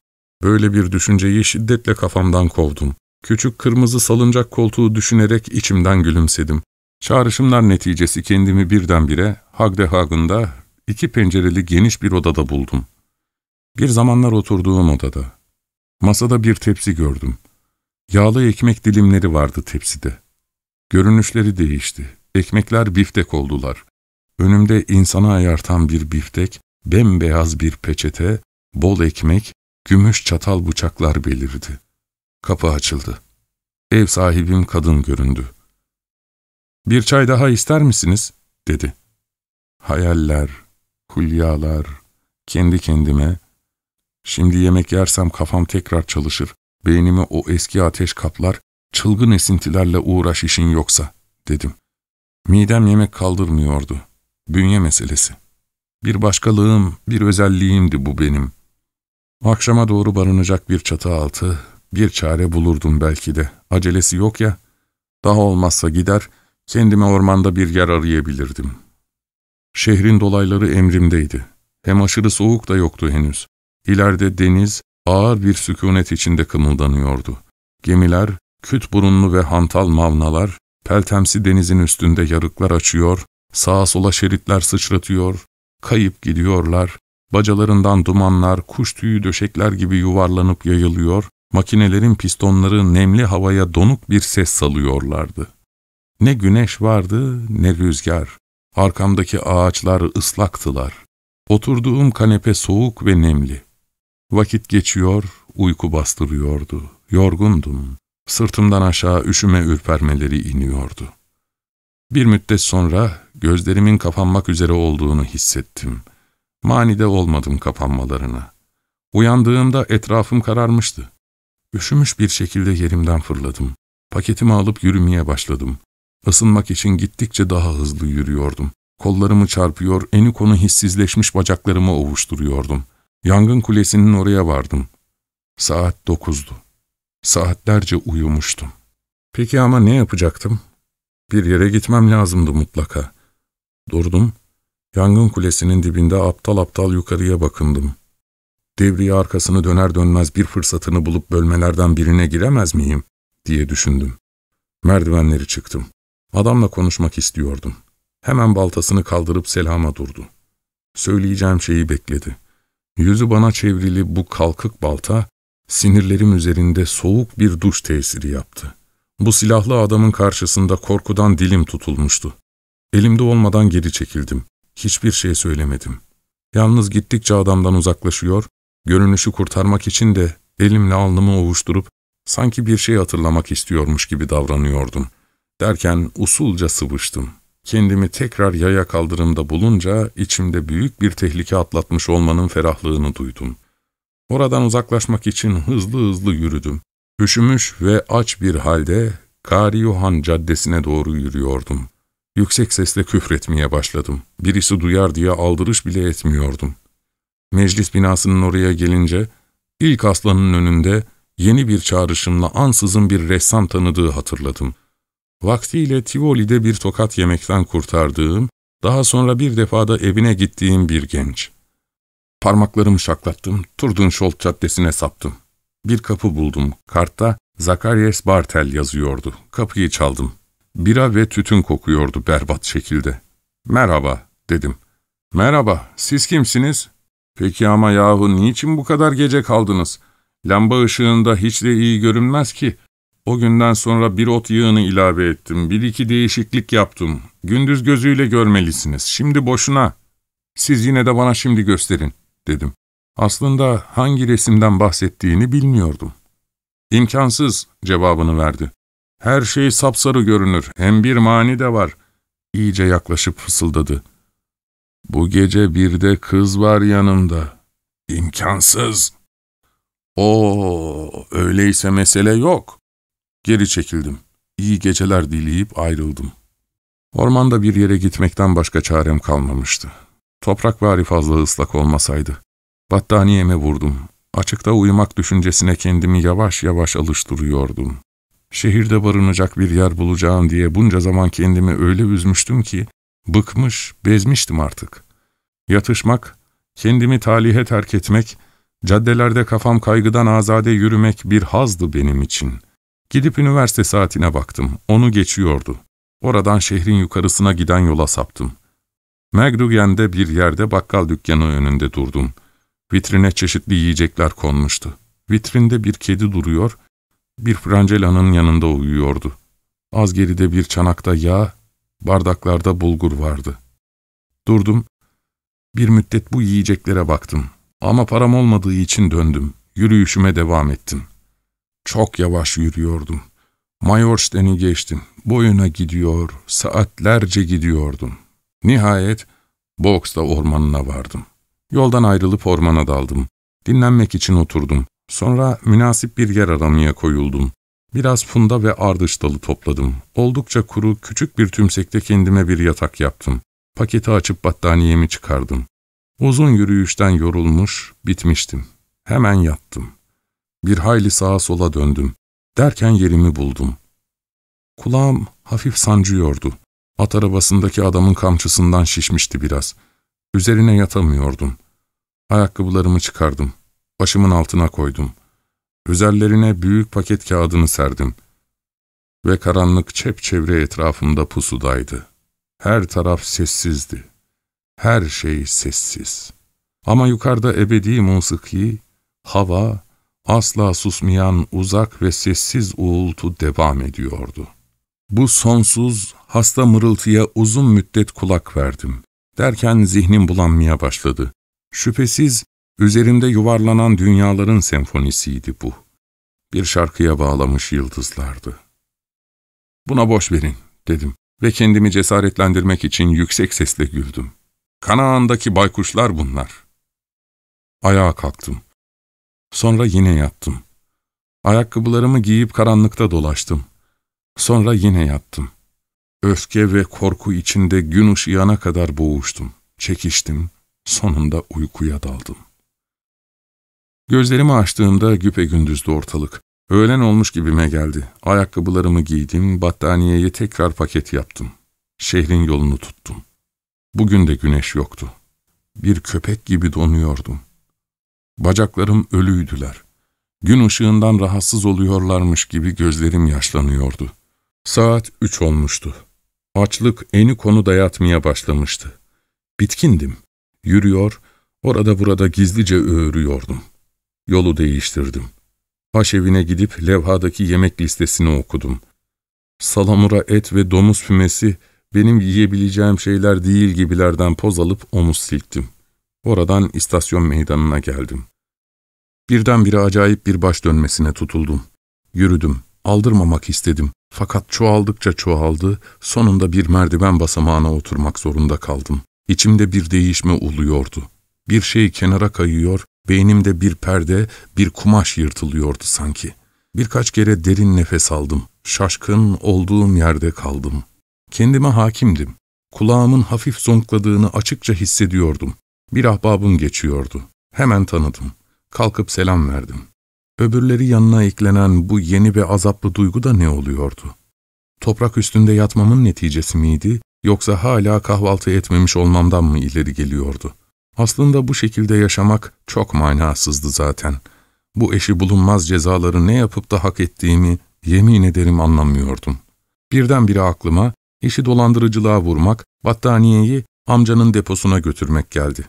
Böyle bir düşünceyi şiddetle kafamdan kovdum. Küçük kırmızı salıncak koltuğu düşünerek içimden gülümsedim. Çağrışımlar neticesi kendimi birdenbire Hagdehagen'da iki pencereli geniş bir odada buldum. Bir zamanlar oturduğum odada. Masada bir tepsi gördüm. Yağlı ekmek dilimleri vardı tepside. Görünüşleri değişti. Ekmekler biftek oldular. Önümde insana ayartan bir biftek, bembeyaz bir peçete, bol ekmek, gümüş çatal bıçaklar belirdi. Kapı açıldı. Ev sahibim kadın göründü. ''Bir çay daha ister misiniz?'' dedi. Hayaller, hulyalar, kendi kendime, ''Şimdi yemek yersem kafam tekrar çalışır, beynimi o eski ateş kaplar, çılgın esintilerle uğraş işin yoksa.'' dedim. Midem yemek kaldırmıyordu. Bünye meselesi. Bir başkalığım, bir özelliğimdi bu benim. Akşama doğru barınacak bir çatı altı, bir çare bulurdum belki de. Acelesi yok ya. Daha olmazsa gider, kendime ormanda bir yer arayabilirdim. Şehrin dolayları emrimdeydi. Hem aşırı soğuk da yoktu henüz. İleride deniz ağır bir sükunet içinde kımıldanıyordu. Gemiler, küt burunlu ve hantal mavnalar, peltemsi denizin üstünde yarıklar açıyor, sağa sola şeritler sıçratıyor, kayıp gidiyorlar, bacalarından dumanlar, kuş tüyü döşekler gibi yuvarlanıp yayılıyor, makinelerin pistonları nemli havaya donuk bir ses salıyorlardı. Ne güneş vardı ne rüzgar. Arkamdaki ağaçlar ıslaktılar. Oturduğum kanepe soğuk ve nemli. Vakit geçiyor, uyku bastırıyordu. Yorgundum. Sırtımdan aşağı üşüme ürpermeleri iniyordu. Bir müddet sonra gözlerimin kapanmak üzere olduğunu hissettim. Manide olmadım kapanmalarına. Uyandığımda etrafım kararmıştı. Üşümüş bir şekilde yerimden fırladım. Paketimi alıp yürümeye başladım. Isınmak için gittikçe daha hızlı yürüyordum. Kollarımı çarpıyor, eni konu hissizleşmiş bacaklarımı ovuşturuyordum. Yangın kulesinin oraya vardım. Saat dokuzdu. Saatlerce uyumuştum. Peki ama ne yapacaktım? Bir yere gitmem lazımdı mutlaka. Durdum. Yangın kulesinin dibinde aptal aptal yukarıya bakındım. Devriye arkasını döner dönmez bir fırsatını bulup bölmelerden birine giremez miyim, diye düşündüm. Merdivenleri çıktım. Adamla konuşmak istiyordum. Hemen baltasını kaldırıp selama durdu. Söyleyeceğim şeyi bekledi. Yüzü bana çevrili bu kalkık balta, sinirlerim üzerinde soğuk bir duş tesiri yaptı. Bu silahlı adamın karşısında korkudan dilim tutulmuştu. Elimde olmadan geri çekildim. Hiçbir şey söylemedim. Yalnız gittikçe adamdan uzaklaşıyor, görünüşü kurtarmak için de elimle alnımı ovuşturup sanki bir şey hatırlamak istiyormuş gibi davranıyordum. Derken usulca sıvıştım. Kendimi tekrar yaya kaldırımda bulunca içimde büyük bir tehlike atlatmış olmanın ferahlığını duydum. Oradan uzaklaşmak için hızlı hızlı yürüdüm. Üşümüş ve aç bir halde Kari Yohan Caddesi'ne doğru yürüyordum. Yüksek sesle küfretmeye başladım. Birisi duyar diye aldırış bile etmiyordum. Meclis binasının oraya gelince ilk aslanın önünde yeni bir çağrışımla ansızın bir ressam tanıdığı hatırladım. Vaktiyle Tivoli'de bir tokat yemekten kurtardığım, daha sonra bir defada evine gittiğim bir genç. Parmaklarımı şaklattım, Turdunşolt Caddesi'ne saptım. Bir kapı buldum. Kartta Zakaryas Bartel yazıyordu. Kapıyı çaldım. Bira ve tütün kokuyordu berbat şekilde. ''Merhaba'' dedim. ''Merhaba, siz kimsiniz?'' ''Peki ama yahu niçin bu kadar gece kaldınız? Lamba ışığında hiç de iyi görünmez ki. O günden sonra bir ot yığını ilave ettim, bir iki değişiklik yaptım. Gündüz gözüyle görmelisiniz, şimdi boşuna. Siz yine de bana şimdi gösterin.'' dedim. Aslında hangi resimden bahsettiğini bilmiyordum. İmkansız cevabını verdi. Her şey sapsarı görünür, hem bir mani de var. İyice yaklaşıp fısıldadı. Bu gece bir de kız var yanımda. İmkansız. Oo, öyleyse mesele yok. Geri çekildim. İyi geceler dileyip ayrıldım. Ormanda bir yere gitmekten başka çarem kalmamıştı. Toprak vari fazla ıslak olmasaydı. Battaniyeme vurdum. Açıkta uyumak düşüncesine kendimi yavaş yavaş alıştırıyordum. Şehirde barınacak bir yer bulacağım diye bunca zaman kendimi öyle üzmüştüm ki, bıkmış, bezmiştim artık. Yatışmak, kendimi talihe terk etmek, caddelerde kafam kaygıdan azade yürümek bir hazdı benim için. Gidip üniversite saatine baktım, onu geçiyordu. Oradan şehrin yukarısına giden yola saptım. Megdugen'de bir yerde bakkal dükkanı önünde durdum. Vitrine çeşitli yiyecekler konmuştu. Vitrinde bir kedi duruyor, bir francelanın yanında uyuyordu. Az geride bir çanakta yağ, bardaklarda bulgur vardı. Durdum, bir müddet bu yiyeceklere baktım. Ama param olmadığı için döndüm. Yürüyüşüme devam ettim. Çok yavaş yürüyordum. Mayorstein'i geçtim. Boyuna gidiyor, saatlerce gidiyordum. Nihayet Box'ta ormanına vardım. Yoldan ayrılıp ormana daldım. Dinlenmek için oturdum. Sonra münasip bir yer aramaya koyuldum. Biraz funda ve ardış dalı topladım. Oldukça kuru, küçük bir tümsekte kendime bir yatak yaptım. Paketi açıp battaniyemi çıkardım. Uzun yürüyüşten yorulmuş, bitmiştim. Hemen yattım. Bir hayli sağa sola döndüm. Derken yerimi buldum. Kulağım hafif sancıyordu. At arabasındaki adamın kamçısından şişmişti biraz. Üzerine yatamıyordum. Ayakkabılarımı çıkardım. Başımın altına koydum. Üzerlerine büyük paket kağıdını serdim. Ve karanlık çepçevre etrafımda pusudaydı. Her taraf sessizdi. Her şey sessiz. Ama yukarıda ebedi musiki, hava, asla susmayan uzak ve sessiz uğultu devam ediyordu. Bu sonsuz, hasta mırıltıya uzun müddet kulak verdim. Derken zihnim bulanmaya başladı. Şüphesiz üzerimde yuvarlanan dünyaların senfonisiydi bu. Bir şarkıya bağlamış yıldızlardı. Buna boş verin, dedim ve kendimi cesaretlendirmek için yüksek sesle güldüm. Kanaan'daki baykuşlar bunlar. Ayağa kalktım. Sonra yine yattım. Ayakkabılarımı giyip karanlıkta dolaştım. Sonra yine yattım. Öfke ve korku içinde gün ışıyana kadar boğuştum. Çekiştim, sonunda uykuya daldım. Gözlerimi açtığımda güpegündüzdü ortalık. Öğlen olmuş gibime geldi. Ayakkabılarımı giydim, battaniyeye tekrar paket yaptım. Şehrin yolunu tuttum. Bugün de güneş yoktu. Bir köpek gibi donuyordum. Bacaklarım ölüydüler. Gün ışığından rahatsız oluyorlarmış gibi gözlerim yaşlanıyordu. Saat üç olmuştu. Açlık eni konu dayatmaya başlamıştı. Bitkindim. Yürüyor, orada burada gizlice öğürüyordum. Yolu değiştirdim. Aşevine gidip levhadaki yemek listesini okudum. Salamura et ve domuz fümesi benim yiyebileceğim şeyler değil gibilerden poz alıp omuz silktim. Oradan istasyon meydanına geldim. Birdenbire acayip bir baş dönmesine tutuldum. Yürüdüm, aldırmamak istedim. Fakat çoğaldıkça çoğaldı, sonunda bir merdiven basamağına oturmak zorunda kaldım. İçimde bir değişme uluyordu. Bir şey kenara kayıyor, beynimde bir perde, bir kumaş yırtılıyordu sanki. Birkaç kere derin nefes aldım. Şaşkın olduğum yerde kaldım. Kendime hakimdim. Kulağımın hafif zonkladığını açıkça hissediyordum. Bir ahbabım geçiyordu. Hemen tanıdım. Kalkıp selam verdim. Öbürleri yanına eklenen bu yeni ve azaplı duygu da ne oluyordu? Toprak üstünde yatmamın neticesi miydi, yoksa hala kahvaltı etmemiş olmamdan mı ileri geliyordu? Aslında bu şekilde yaşamak çok manasızdı zaten. Bu eşi bulunmaz cezaları ne yapıp da hak ettiğimi yemin ederim anlamıyordum. Birdenbire aklıma işi dolandırıcılığa vurmak, battaniyeyi amcanın deposuna götürmek geldi.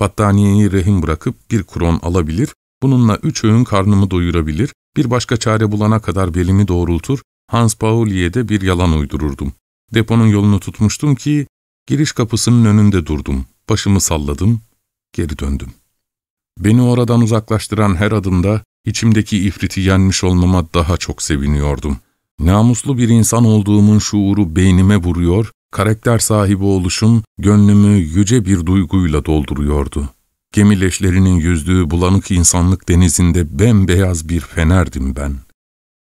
Battaniyeyi rehin bırakıp bir kron alabilir, bununla üç öğün karnımı doyurabilir, bir başka çare bulana kadar belimi doğrultur, Hans Pauli'ye de bir yalan uydururdum. Deponun yolunu tutmuştum ki, giriş kapısının önünde durdum, başımı salladım, geri döndüm. Beni oradan uzaklaştıran her adımda içimdeki ifriti yenmiş olmama daha çok seviniyordum. Namuslu bir insan olduğumun şuuru beynime vuruyor, karakter sahibi oluşum gönlümü yüce bir duyguyla dolduruyordu. Gemileşlerinin yüzdüğü bulanık insanlık denizinde bembeyaz bir fenerdim ben.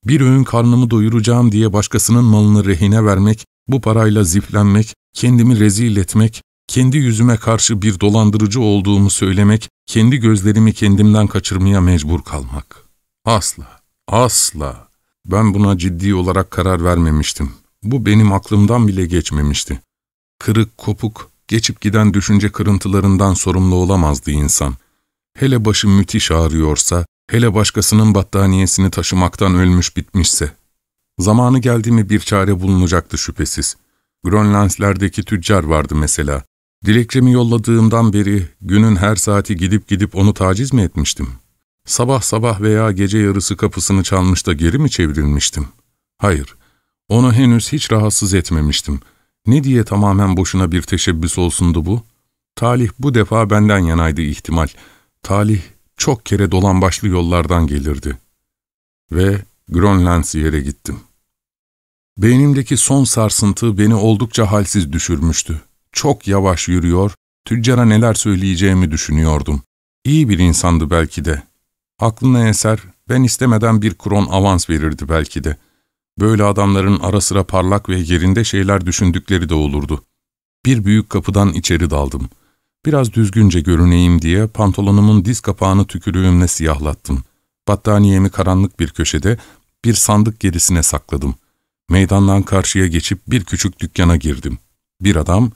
Bir öğün karnımı doyuracağım diye başkasının malını rehine vermek, bu parayla ziflenmek, kendimi rezil etmek, kendi yüzüme karşı bir dolandırıcı olduğumu söylemek, kendi gözlerimi kendimden kaçırmaya mecbur kalmak. Asla, asla. Ben buna ciddi olarak karar vermemiştim. Bu benim aklımdan bile geçmemişti. Kırık, kopuk, geçip giden düşünce kırıntılarından sorumlu olamazdı insan. Hele başı müthiş ağrıyorsa, hele başkasının battaniyesini taşımaktan ölmüş bitmişse. Zamanı geldi mi bir çare bulunacaktı şüphesiz. Grönlandlerdeki tüccar vardı mesela. Dilekçemi yolladığımdan beri günün her saati gidip gidip onu taciz mi etmiştim? Sabah sabah veya gece yarısı kapısını çalmış da geri mi çevrilmiştim? Hayır, onu henüz hiç rahatsız etmemiştim. Ne diye tamamen boşuna bir teşebbüs olsundu bu? Talih bu defa benden yanaydı ihtimal. Talih çok kere dolan başlı yollardan gelirdi. Ve Grönlandsiyer'e gittim. Beynimdeki son sarsıntı beni oldukça halsiz düşürmüştü. Çok yavaş yürüyor, tüccara neler söyleyeceğimi düşünüyordum. İyi bir insandı belki de. Aklına eser, ben istemeden bir kron avans verirdi belki de. Böyle adamların ara sıra parlak ve yerinde şeyler düşündükleri de olurdu. Bir büyük kapıdan içeri daldım. Biraz düzgünce görüneyim diye pantolonumun diz kapağını tükürüğümle siyahlattım. Battaniyemi karanlık bir köşede, bir sandık gerisine sakladım. Meydandan karşıya geçip bir küçük dükkana girdim. Bir adam,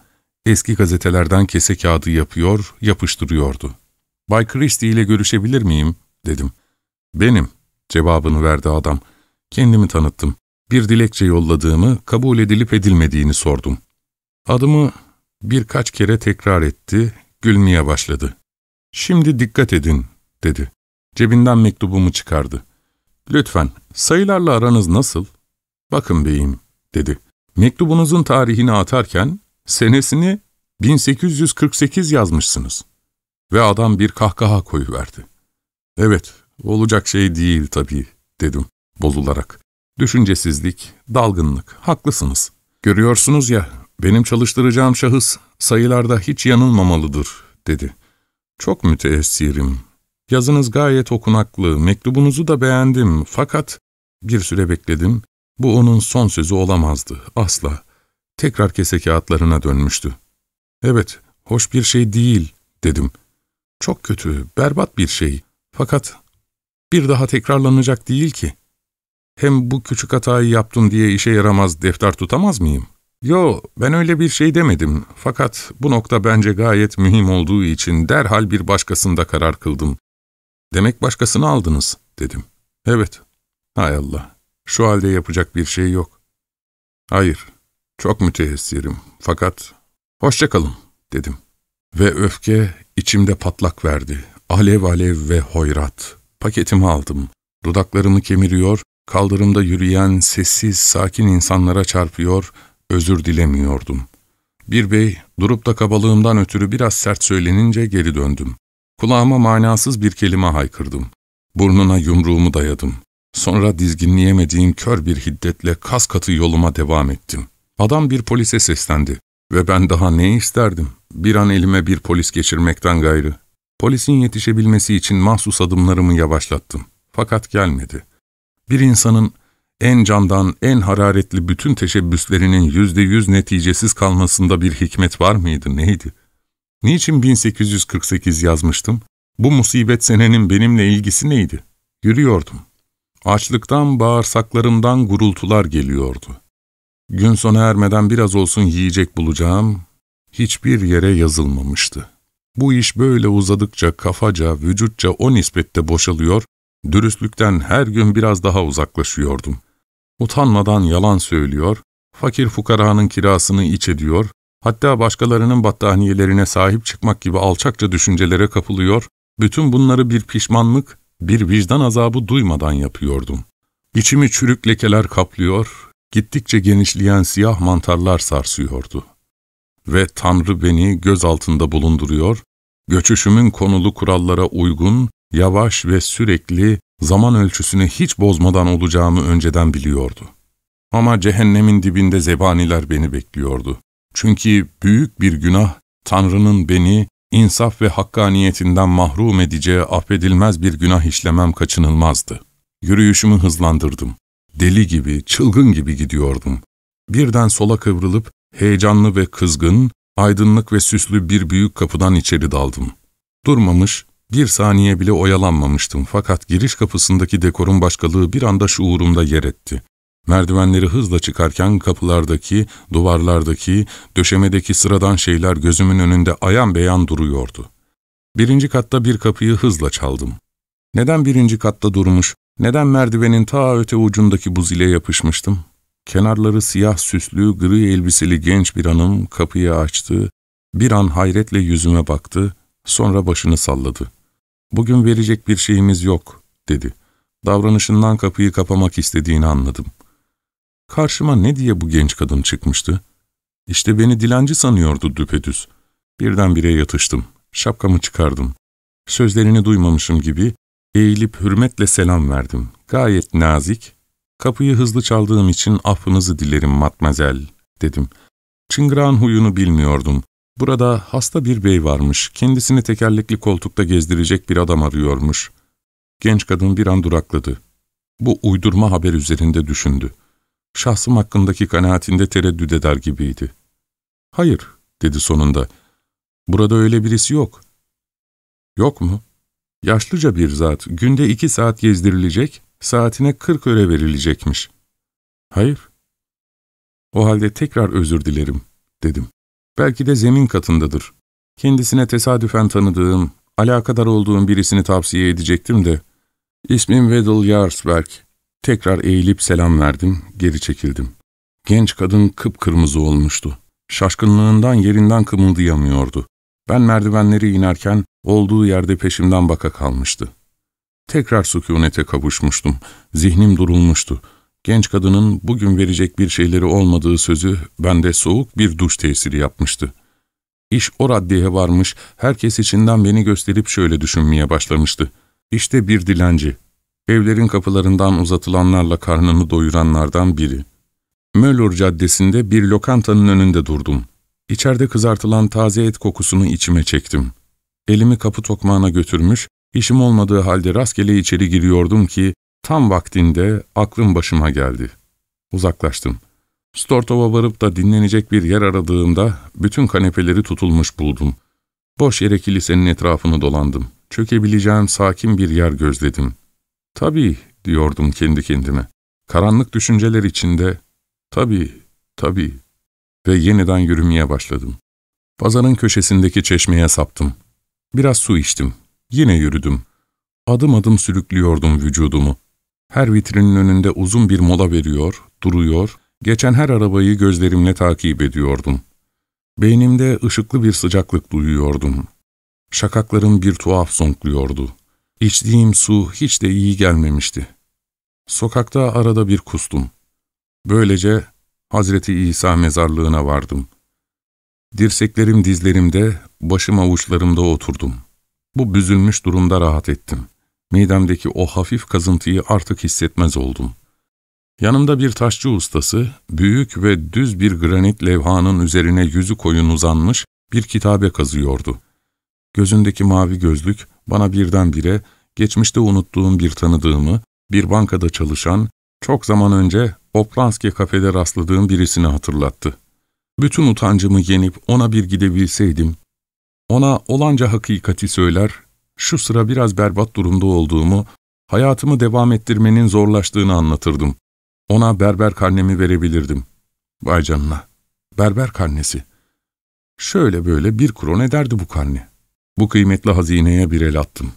Eski gazetelerden kese kağıdı yapıyor, yapıştırıyordu. ''Bay Christie ile görüşebilir miyim?'' dedim. ''Benim.'' cevabını verdi adam. Kendimi tanıttım. Bir dilekçe yolladığımı, kabul edilip edilmediğini sordum. Adımı birkaç kere tekrar etti, gülmeye başladı. ''Şimdi dikkat edin.'' dedi. Cebinden mektubumu çıkardı. ''Lütfen, sayılarla aranız nasıl?'' ''Bakın beyim.'' dedi. Mektubunuzun tarihini atarken Senesini 1848 yazmışsınız. Ve adam bir kahkaha koyuverdi. Evet, olacak şey değil tabii, dedim bozularak. Düşüncesizlik, dalgınlık, haklısınız. Görüyorsunuz ya, benim çalıştıracağım şahıs sayılarda hiç yanılmamalıdır, dedi. Çok müteessirim. Yazınız gayet okunaklı, mektubunuzu da beğendim fakat... Bir süre bekledim, bu onun son sözü olamazdı, asla. Tekrar kese kağıtlarına dönmüştü. ''Evet, hoş bir şey değil.'' dedim. ''Çok kötü, berbat bir şey. Fakat bir daha tekrarlanacak değil ki. Hem bu küçük hatayı yaptım diye işe yaramaz defter tutamaz mıyım?'' ''Yo, ben öyle bir şey demedim. Fakat bu nokta bence gayet mühim olduğu için derhal bir başkasında karar kıldım. Demek başkasını aldınız.'' dedim. ''Evet.'' ''Hay Allah, şu halde yapacak bir şey yok.'' ''Hayır, çok müteessirim fakat hoşça kalın dedim. Ve öfke içimde patlak verdi. Alev alev ve hoyrat. Paketimi aldım. Dudaklarımı kemiriyor, kaldırımda yürüyen sessiz, sakin insanlara çarpıyor, özür dilemiyordum. Bir bey, durup da kabalığımdan ötürü biraz sert söylenince geri döndüm. Kulağıma manasız bir kelime haykırdım. Burnuna yumruğumu dayadım. Sonra dizginleyemediğim kör bir hiddetle kas katı yoluma devam ettim. Adam bir polise seslendi ve ben daha ne isterdim? Bir an elime bir polis geçirmekten gayrı. Polisin yetişebilmesi için mahsus adımlarımı yavaşlattım. Fakat gelmedi. Bir insanın en candan, en hararetli bütün teşebbüslerinin yüzde yüz neticesiz kalmasında bir hikmet var mıydı, neydi? Niçin 1848 yazmıştım? Bu musibet senenin benimle ilgisi neydi? Yürüyordum. Açlıktan, bağırsaklarımdan gurultular geliyordu. Gün sona ermeden biraz olsun yiyecek bulacağım, hiçbir yere yazılmamıştı. Bu iş böyle uzadıkça kafaca, vücutça o nispette boşalıyor, dürüstlükten her gün biraz daha uzaklaşıyordum. Utanmadan yalan söylüyor, fakir fukaranın kirasını iç ediyor, hatta başkalarının battaniyelerine sahip çıkmak gibi alçakça düşüncelere kapılıyor, bütün bunları bir pişmanlık, bir vicdan azabı duymadan yapıyordum. İçimi çürük lekeler kaplıyor, gittikçe genişleyen siyah mantarlar sarsıyordu. Ve Tanrı beni göz altında bulunduruyor, göçüşümün konulu kurallara uygun, yavaş ve sürekli zaman ölçüsünü hiç bozmadan olacağımı önceden biliyordu. Ama cehennemin dibinde zebaniler beni bekliyordu. Çünkü büyük bir günah, Tanrı'nın beni insaf ve hakkaniyetinden mahrum edeceği affedilmez bir günah işlemem kaçınılmazdı. Yürüyüşümü hızlandırdım. Deli gibi, çılgın gibi gidiyordum. Birden sola kıvrılıp, heyecanlı ve kızgın, aydınlık ve süslü bir büyük kapıdan içeri daldım. Durmamış, bir saniye bile oyalanmamıştım fakat giriş kapısındaki dekorun başkalığı bir anda şuurumda yer etti. Merdivenleri hızla çıkarken kapılardaki, duvarlardaki, döşemedeki sıradan şeyler gözümün önünde ayan beyan duruyordu. Birinci katta bir kapıyı hızla çaldım. Neden birinci katta durmuş, neden merdivenin ta öte ucundaki bu zile yapışmıştım? Kenarları siyah süslü, gri elbiseli genç bir hanım kapıyı açtı, bir an hayretle yüzüme baktı, sonra başını salladı. ''Bugün verecek bir şeyimiz yok.'' dedi. Davranışından kapıyı kapamak istediğini anladım. Karşıma ne diye bu genç kadın çıkmıştı? İşte beni dilenci sanıyordu düpedüz. Birdenbire yatıştım. Şapkamı çıkardım. Sözlerini duymamışım gibi eğilip hürmetle selam verdim. Gayet nazik. Kapıyı hızlı çaldığım için affınızı dilerim matmazel, dedim. Çıngırağın huyunu bilmiyordum. Burada hasta bir bey varmış, kendisini tekerlekli koltukta gezdirecek bir adam arıyormuş. Genç kadın bir an durakladı. Bu uydurma haber üzerinde düşündü. Şahsım hakkındaki kanaatinde tereddüt eder gibiydi. ''Hayır'' dedi sonunda. ''Burada öyle birisi yok.'' ''Yok mu? Yaşlıca bir zat, günde iki saat gezdirilecek, saatine kırk öre verilecekmiş.'' ''Hayır.'' ''O halde tekrar özür dilerim.'' dedim. Belki de zemin katındadır. Kendisine tesadüfen tanıdığım, alakadar olduğum birisini tavsiye edecektim de, ismim Weddell Yarsberg. Tekrar eğilip selam verdim, geri çekildim. Genç kadın kıpkırmızı olmuştu. Şaşkınlığından yerinden kımıldayamıyordu. Ben merdivenleri inerken olduğu yerde peşimden baka kalmıştı. Tekrar sükunete kavuşmuştum. Zihnim durulmuştu. Genç kadının bugün verecek bir şeyleri olmadığı sözü bende soğuk bir duş tesiri yapmıştı. İş o raddeye varmış, herkes içinden beni gösterip şöyle düşünmeye başlamıştı. İşte bir dilenci, evlerin kapılarından uzatılanlarla karnını doyuranlardan biri. Möllur Caddesi'nde bir lokantanın önünde durdum. İçeride kızartılan taze et kokusunu içime çektim. Elimi kapı tokmağına götürmüş, işim olmadığı halde rastgele içeri giriyordum ki, Tam vaktinde aklım başıma geldi. Uzaklaştım. Stortov'a varıp da dinlenecek bir yer aradığımda bütün kanepeleri tutulmuş buldum. Boş yere kilisenin etrafını dolandım. Çökebileceğim sakin bir yer gözledim. Tabii, diyordum kendi kendime. Karanlık düşünceler içinde, tabii, tabii. Ve yeniden yürümeye başladım. Pazarın köşesindeki çeşmeye saptım. Biraz su içtim. Yine yürüdüm. Adım adım sürüklüyordum vücudumu. Her vitrinin önünde uzun bir mola veriyor, duruyor, geçen her arabayı gözlerimle takip ediyordum. Beynimde ışıklı bir sıcaklık duyuyordum. Şakaklarım bir tuhaf zonkluyordu. İçtiğim su hiç de iyi gelmemişti. Sokakta arada bir kustum. Böylece Hazreti İsa mezarlığına vardım. Dirseklerim dizlerimde, başım avuçlarımda oturdum. Bu büzülmüş durumda rahat ettim. Midemdeki o hafif kazıntıyı artık hissetmez oldum. Yanımda bir taşçı ustası, büyük ve düz bir granit levhanın üzerine yüzü koyun uzanmış bir kitabe kazıyordu. Gözündeki mavi gözlük bana birdenbire geçmişte unuttuğum bir tanıdığımı, bir bankada çalışan, çok zaman önce Oplanski kafede rastladığım birisini hatırlattı. Bütün utancımı yenip ona bir gidebilseydim, ona olanca hakikati söyler, şu sıra biraz berbat durumda olduğumu, hayatımı devam ettirmenin zorlaştığını anlatırdım. Ona berber karnemi verebilirdim. Vay canına, berber karnesi. Şöyle böyle bir kron ederdi bu karne. Bu kıymetli hazineye bir el attım.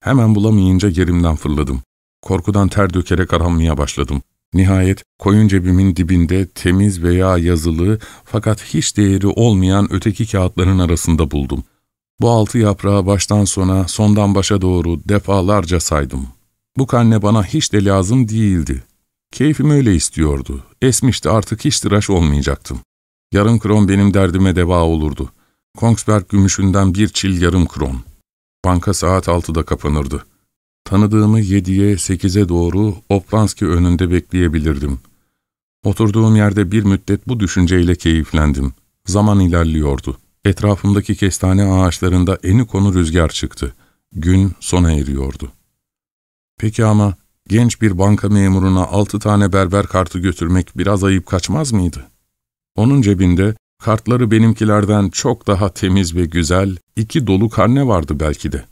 Hemen bulamayınca yerimden fırladım. Korkudan ter dökerek aranmaya başladım. Nihayet koyun cebimin dibinde temiz veya yazılı fakat hiç değeri olmayan öteki kağıtların arasında buldum. Bu altı yaprağı baştan sona, sondan başa doğru defalarca saydım. Bu karne bana hiç de lazım değildi. Keyfim öyle istiyordu. Esmişti artık hiç tıraş olmayacaktım. Yarım kron benim derdime deva olurdu. Kongsberg gümüşünden bir çil yarım kron. Banka saat altıda kapanırdı. Tanıdığımı yediye, sekize doğru Oplanski önünde bekleyebilirdim. Oturduğum yerde bir müddet bu düşünceyle keyiflendim. Zaman ilerliyordu. Etrafımdaki kestane ağaçlarında eni konu rüzgar çıktı. Gün sona eriyordu. Peki ama genç bir banka memuruna altı tane berber kartı götürmek biraz ayıp kaçmaz mıydı? Onun cebinde kartları benimkilerden çok daha temiz ve güzel iki dolu karne vardı belki de.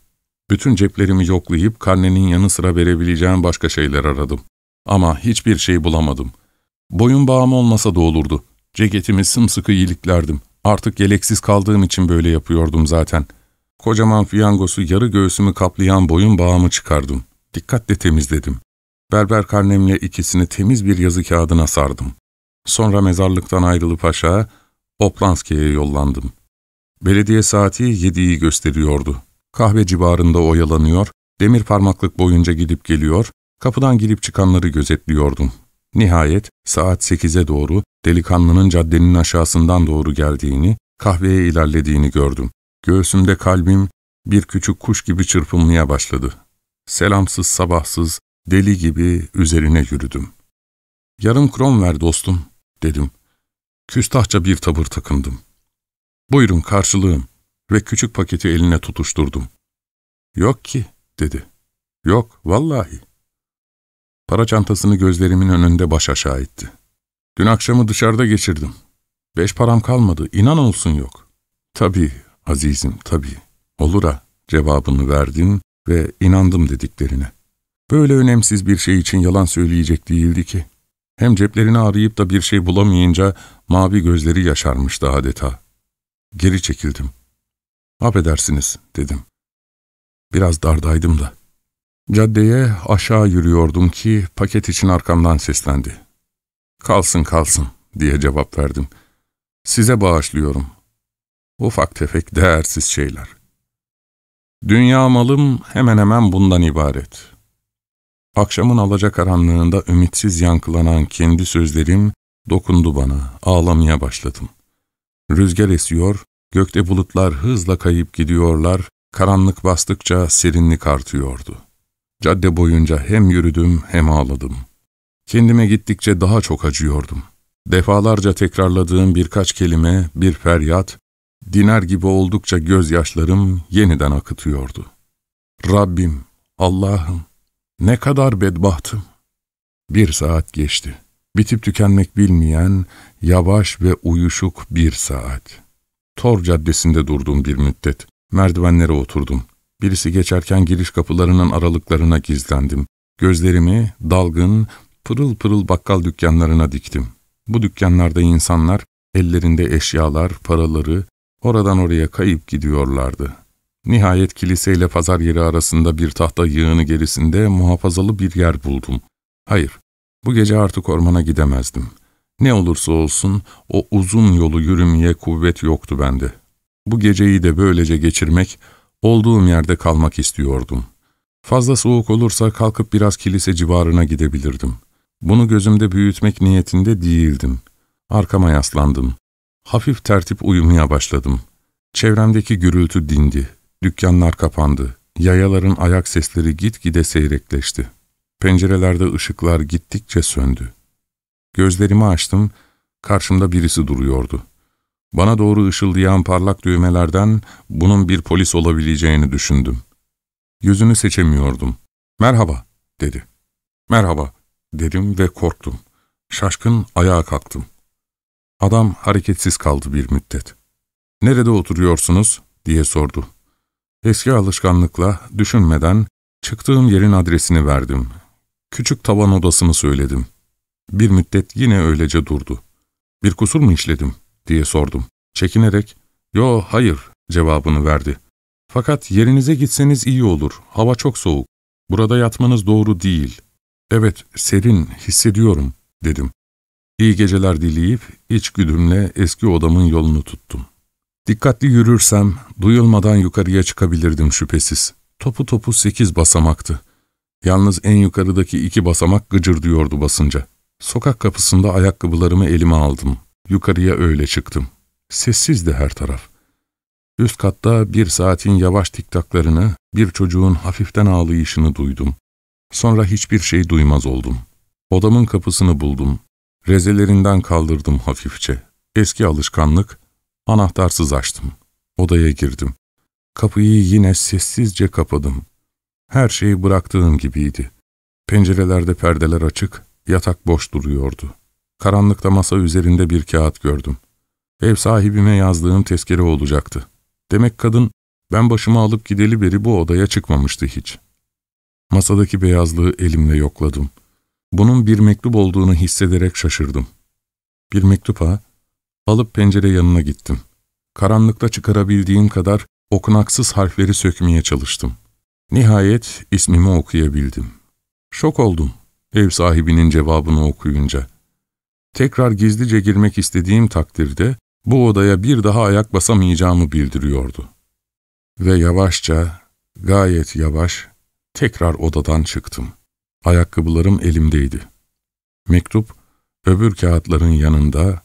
Bütün ceplerimi yoklayıp karnenin yanı sıra verebileceğim başka şeyler aradım. Ama hiçbir şey bulamadım. Boyun bağım olmasa da olurdu. Ceketimi sımsıkı iyiliklerdim. Artık yeleksiz kaldığım için böyle yapıyordum zaten. Kocaman fiyangosu yarı göğsümü kaplayan boyun bağımı çıkardım. Dikkatle temizledim. Berber karnemle ikisini temiz bir yazı kağıdına sardım. Sonra mezarlıktan ayrılıp aşağı Oplanski'ye yollandım. Belediye saati yediyi gösteriyordu. Kahve civarında oyalanıyor, demir parmaklık boyunca gidip geliyor, kapıdan girip çıkanları gözetliyordum. Nihayet saat sekize doğru delikanlının caddenin aşağısından doğru geldiğini, kahveye ilerlediğini gördüm. Göğsümde kalbim bir küçük kuş gibi çırpınmaya başladı. Selamsız sabahsız, deli gibi üzerine yürüdüm. ''Yarım krom ver dostum.'' dedim. Küstahça bir tavır takındım. ''Buyurun karşılığım.'' ve küçük paketi eline tutuşturdum. ''Yok ki.'' dedi. ''Yok, vallahi.'' Para çantasını gözlerimin önünde baş aşağı etti. ''Dün akşamı dışarıda geçirdim. Beş param kalmadı, inan olsun yok.'' ''Tabii, azizim, tabii. Olur ha.'' cevabını verdin ve inandım dediklerine. Böyle önemsiz bir şey için yalan söyleyecek değildi ki. Hem ceplerini arayıp da bir şey bulamayınca mavi gözleri yaşarmıştı adeta. Geri çekildim. Affedersiniz, dedim. Biraz dardaydım da. Caddeye aşağı yürüyordum ki paket için arkamdan seslendi. Kalsın kalsın, diye cevap verdim. Size bağışlıyorum. Ufak tefek değersiz şeyler. Dünya malım hemen hemen bundan ibaret. Akşamın alacakaranlığında ümitsiz yankılanan kendi sözlerim dokundu bana, ağlamaya başladım. Rüzgar esiyor, gökte bulutlar hızla kayıp gidiyorlar, karanlık bastıkça serinlik artıyordu. Cadde boyunca hem yürüdüm hem ağladım. Kendime gittikçe daha çok acıyordum. Defalarca tekrarladığım birkaç kelime, bir feryat, diner gibi oldukça gözyaşlarım yeniden akıtıyordu. Rabbim, Allah'ım, ne kadar bedbahtım. Bir saat geçti. Bitip tükenmek bilmeyen, yavaş ve uyuşuk bir saat. Tor caddesinde durdum bir müddet. Merdivenlere oturdum. Birisi geçerken giriş kapılarının aralıklarına gizlendim. Gözlerimi dalgın, pırıl pırıl bakkal dükkanlarına diktim. Bu dükkanlarda insanlar ellerinde eşyalar, paraları oradan oraya kayıp gidiyorlardı. Nihayet kiliseyle pazar yeri arasında bir tahta yığını gerisinde muhafazalı bir yer buldum. Hayır, bu gece artık ormana gidemezdim. Ne olursa olsun o uzun yolu yürümeye kuvvet yoktu bende. Bu geceyi de böylece geçirmek, olduğum yerde kalmak istiyordum. Fazla soğuk olursa kalkıp biraz kilise civarına gidebilirdim. Bunu gözümde büyütmek niyetinde değildim. Arkama yaslandım. Hafif tertip uyumaya başladım. Çevremdeki gürültü dindi. Dükkanlar kapandı. Yayaların ayak sesleri gitgide seyrekleşti. Pencerelerde ışıklar gittikçe söndü. Gözlerimi açtım, karşımda birisi duruyordu. Bana doğru ışıldayan parlak düğmelerden bunun bir polis olabileceğini düşündüm. Yüzünü seçemiyordum. ''Merhaba'' dedi. ''Merhaba'' dedim ve korktum. Şaşkın ayağa kalktım. Adam hareketsiz kaldı bir müddet. ''Nerede oturuyorsunuz?'' diye sordu. Eski alışkanlıkla, düşünmeden çıktığım yerin adresini verdim. Küçük tavan odasını söyledim. Bir müddet yine öylece durdu. ''Bir kusur mu işledim?'' Diye sordum. Çekinerek, ''Yo, hayır'' cevabını verdi. ''Fakat yerinize gitseniz iyi olur. Hava çok soğuk. Burada yatmanız doğru değil. Evet, serin, hissediyorum.'' dedim. İyi geceler dileyip içgüdümle eski odamın yolunu tuttum. Dikkatli yürürsem duyulmadan yukarıya çıkabilirdim şüphesiz. Topu topu sekiz basamaktı. Yalnız en yukarıdaki iki basamak gıcır diyordu basınca. Sokak kapısında ayakkabılarımı elime aldım. Yukarıya öyle çıktım. Sessizdi her taraf. Üst katta bir saatin yavaş tiktaklarını, bir çocuğun hafiften ağlayışını duydum. Sonra hiçbir şey duymaz oldum. Odamın kapısını buldum. Rezelerinden kaldırdım hafifçe. Eski alışkanlık, anahtarsız açtım. Odaya girdim. Kapıyı yine sessizce kapadım. Her şey bıraktığım gibiydi. Pencerelerde perdeler açık, yatak boş duruyordu. Karanlıkta masa üzerinde bir kağıt gördüm. Ev sahibime yazdığım tezkere olacaktı. Demek kadın, ben başımı alıp gideli beri bu odaya çıkmamıştı hiç. Masadaki beyazlığı elimle yokladım. Bunun bir mektup olduğunu hissederek şaşırdım. Bir mektup ha? Alıp pencere yanına gittim. Karanlıkta çıkarabildiğim kadar okunaksız harfleri sökmeye çalıştım. Nihayet ismimi okuyabildim. Şok oldum ev sahibinin cevabını okuyunca. Tekrar gizlice girmek istediğim takdirde bu odaya bir daha ayak basamayacağımı bildiriyordu. Ve yavaşça, gayet yavaş tekrar odadan çıktım. Ayakkabılarım elimdeydi. Mektup öbür kağıtların yanında,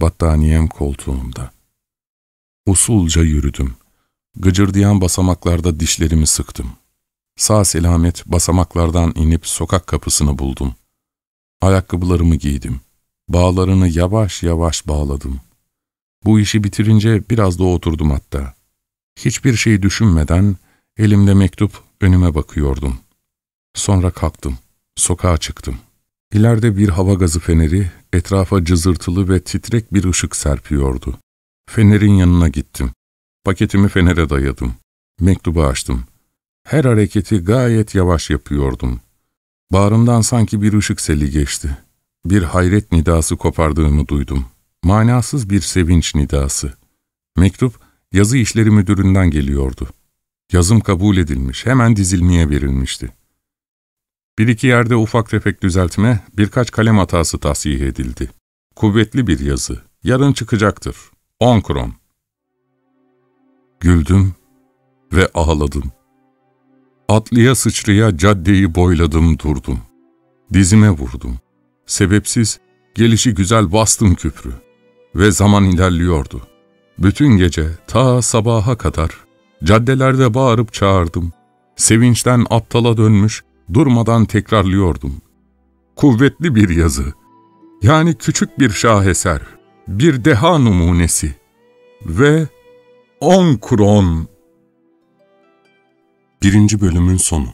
battaniyem koltuğumda. Usulca yürüdüm. Gıcırdayan basamaklarda dişlerimi sıktım. Sağ selamet basamaklardan inip sokak kapısını buldum. Ayakkabılarımı giydim. Bağlarını yavaş yavaş bağladım. Bu işi bitirince biraz da oturdum hatta. Hiçbir şey düşünmeden elimde mektup önüme bakıyordum. Sonra kalktım. Sokağa çıktım. İleride bir hava gazı feneri etrafa cızırtılı ve titrek bir ışık serpiyordu. Fenerin yanına gittim. Paketimi fenere dayadım. Mektubu açtım. Her hareketi gayet yavaş yapıyordum. Bağrımdan sanki bir ışık seli geçti. Bir hayret nidası kopardığımı duydum. Manasız bir sevinç nidası. Mektup, yazı işleri müdüründen geliyordu. Yazım kabul edilmiş, hemen dizilmeye verilmişti. Bir iki yerde ufak tefek düzeltme, birkaç kalem hatası tahsih edildi. Kuvvetli bir yazı, yarın çıkacaktır. On kron. Güldüm ve ağladım. Atlıya sıçraya caddeyi boyladım durdum. Dizime vurdum. Sebepsiz, gelişi güzel bastım küprü. Ve zaman ilerliyordu. Bütün gece ta sabaha kadar caddelerde bağırıp çağırdım. Sevinçten aptala dönmüş, durmadan tekrarlıyordum. Kuvvetli bir yazı, yani küçük bir şaheser, bir deha numunesi ve on kron. Birinci bölümün sonu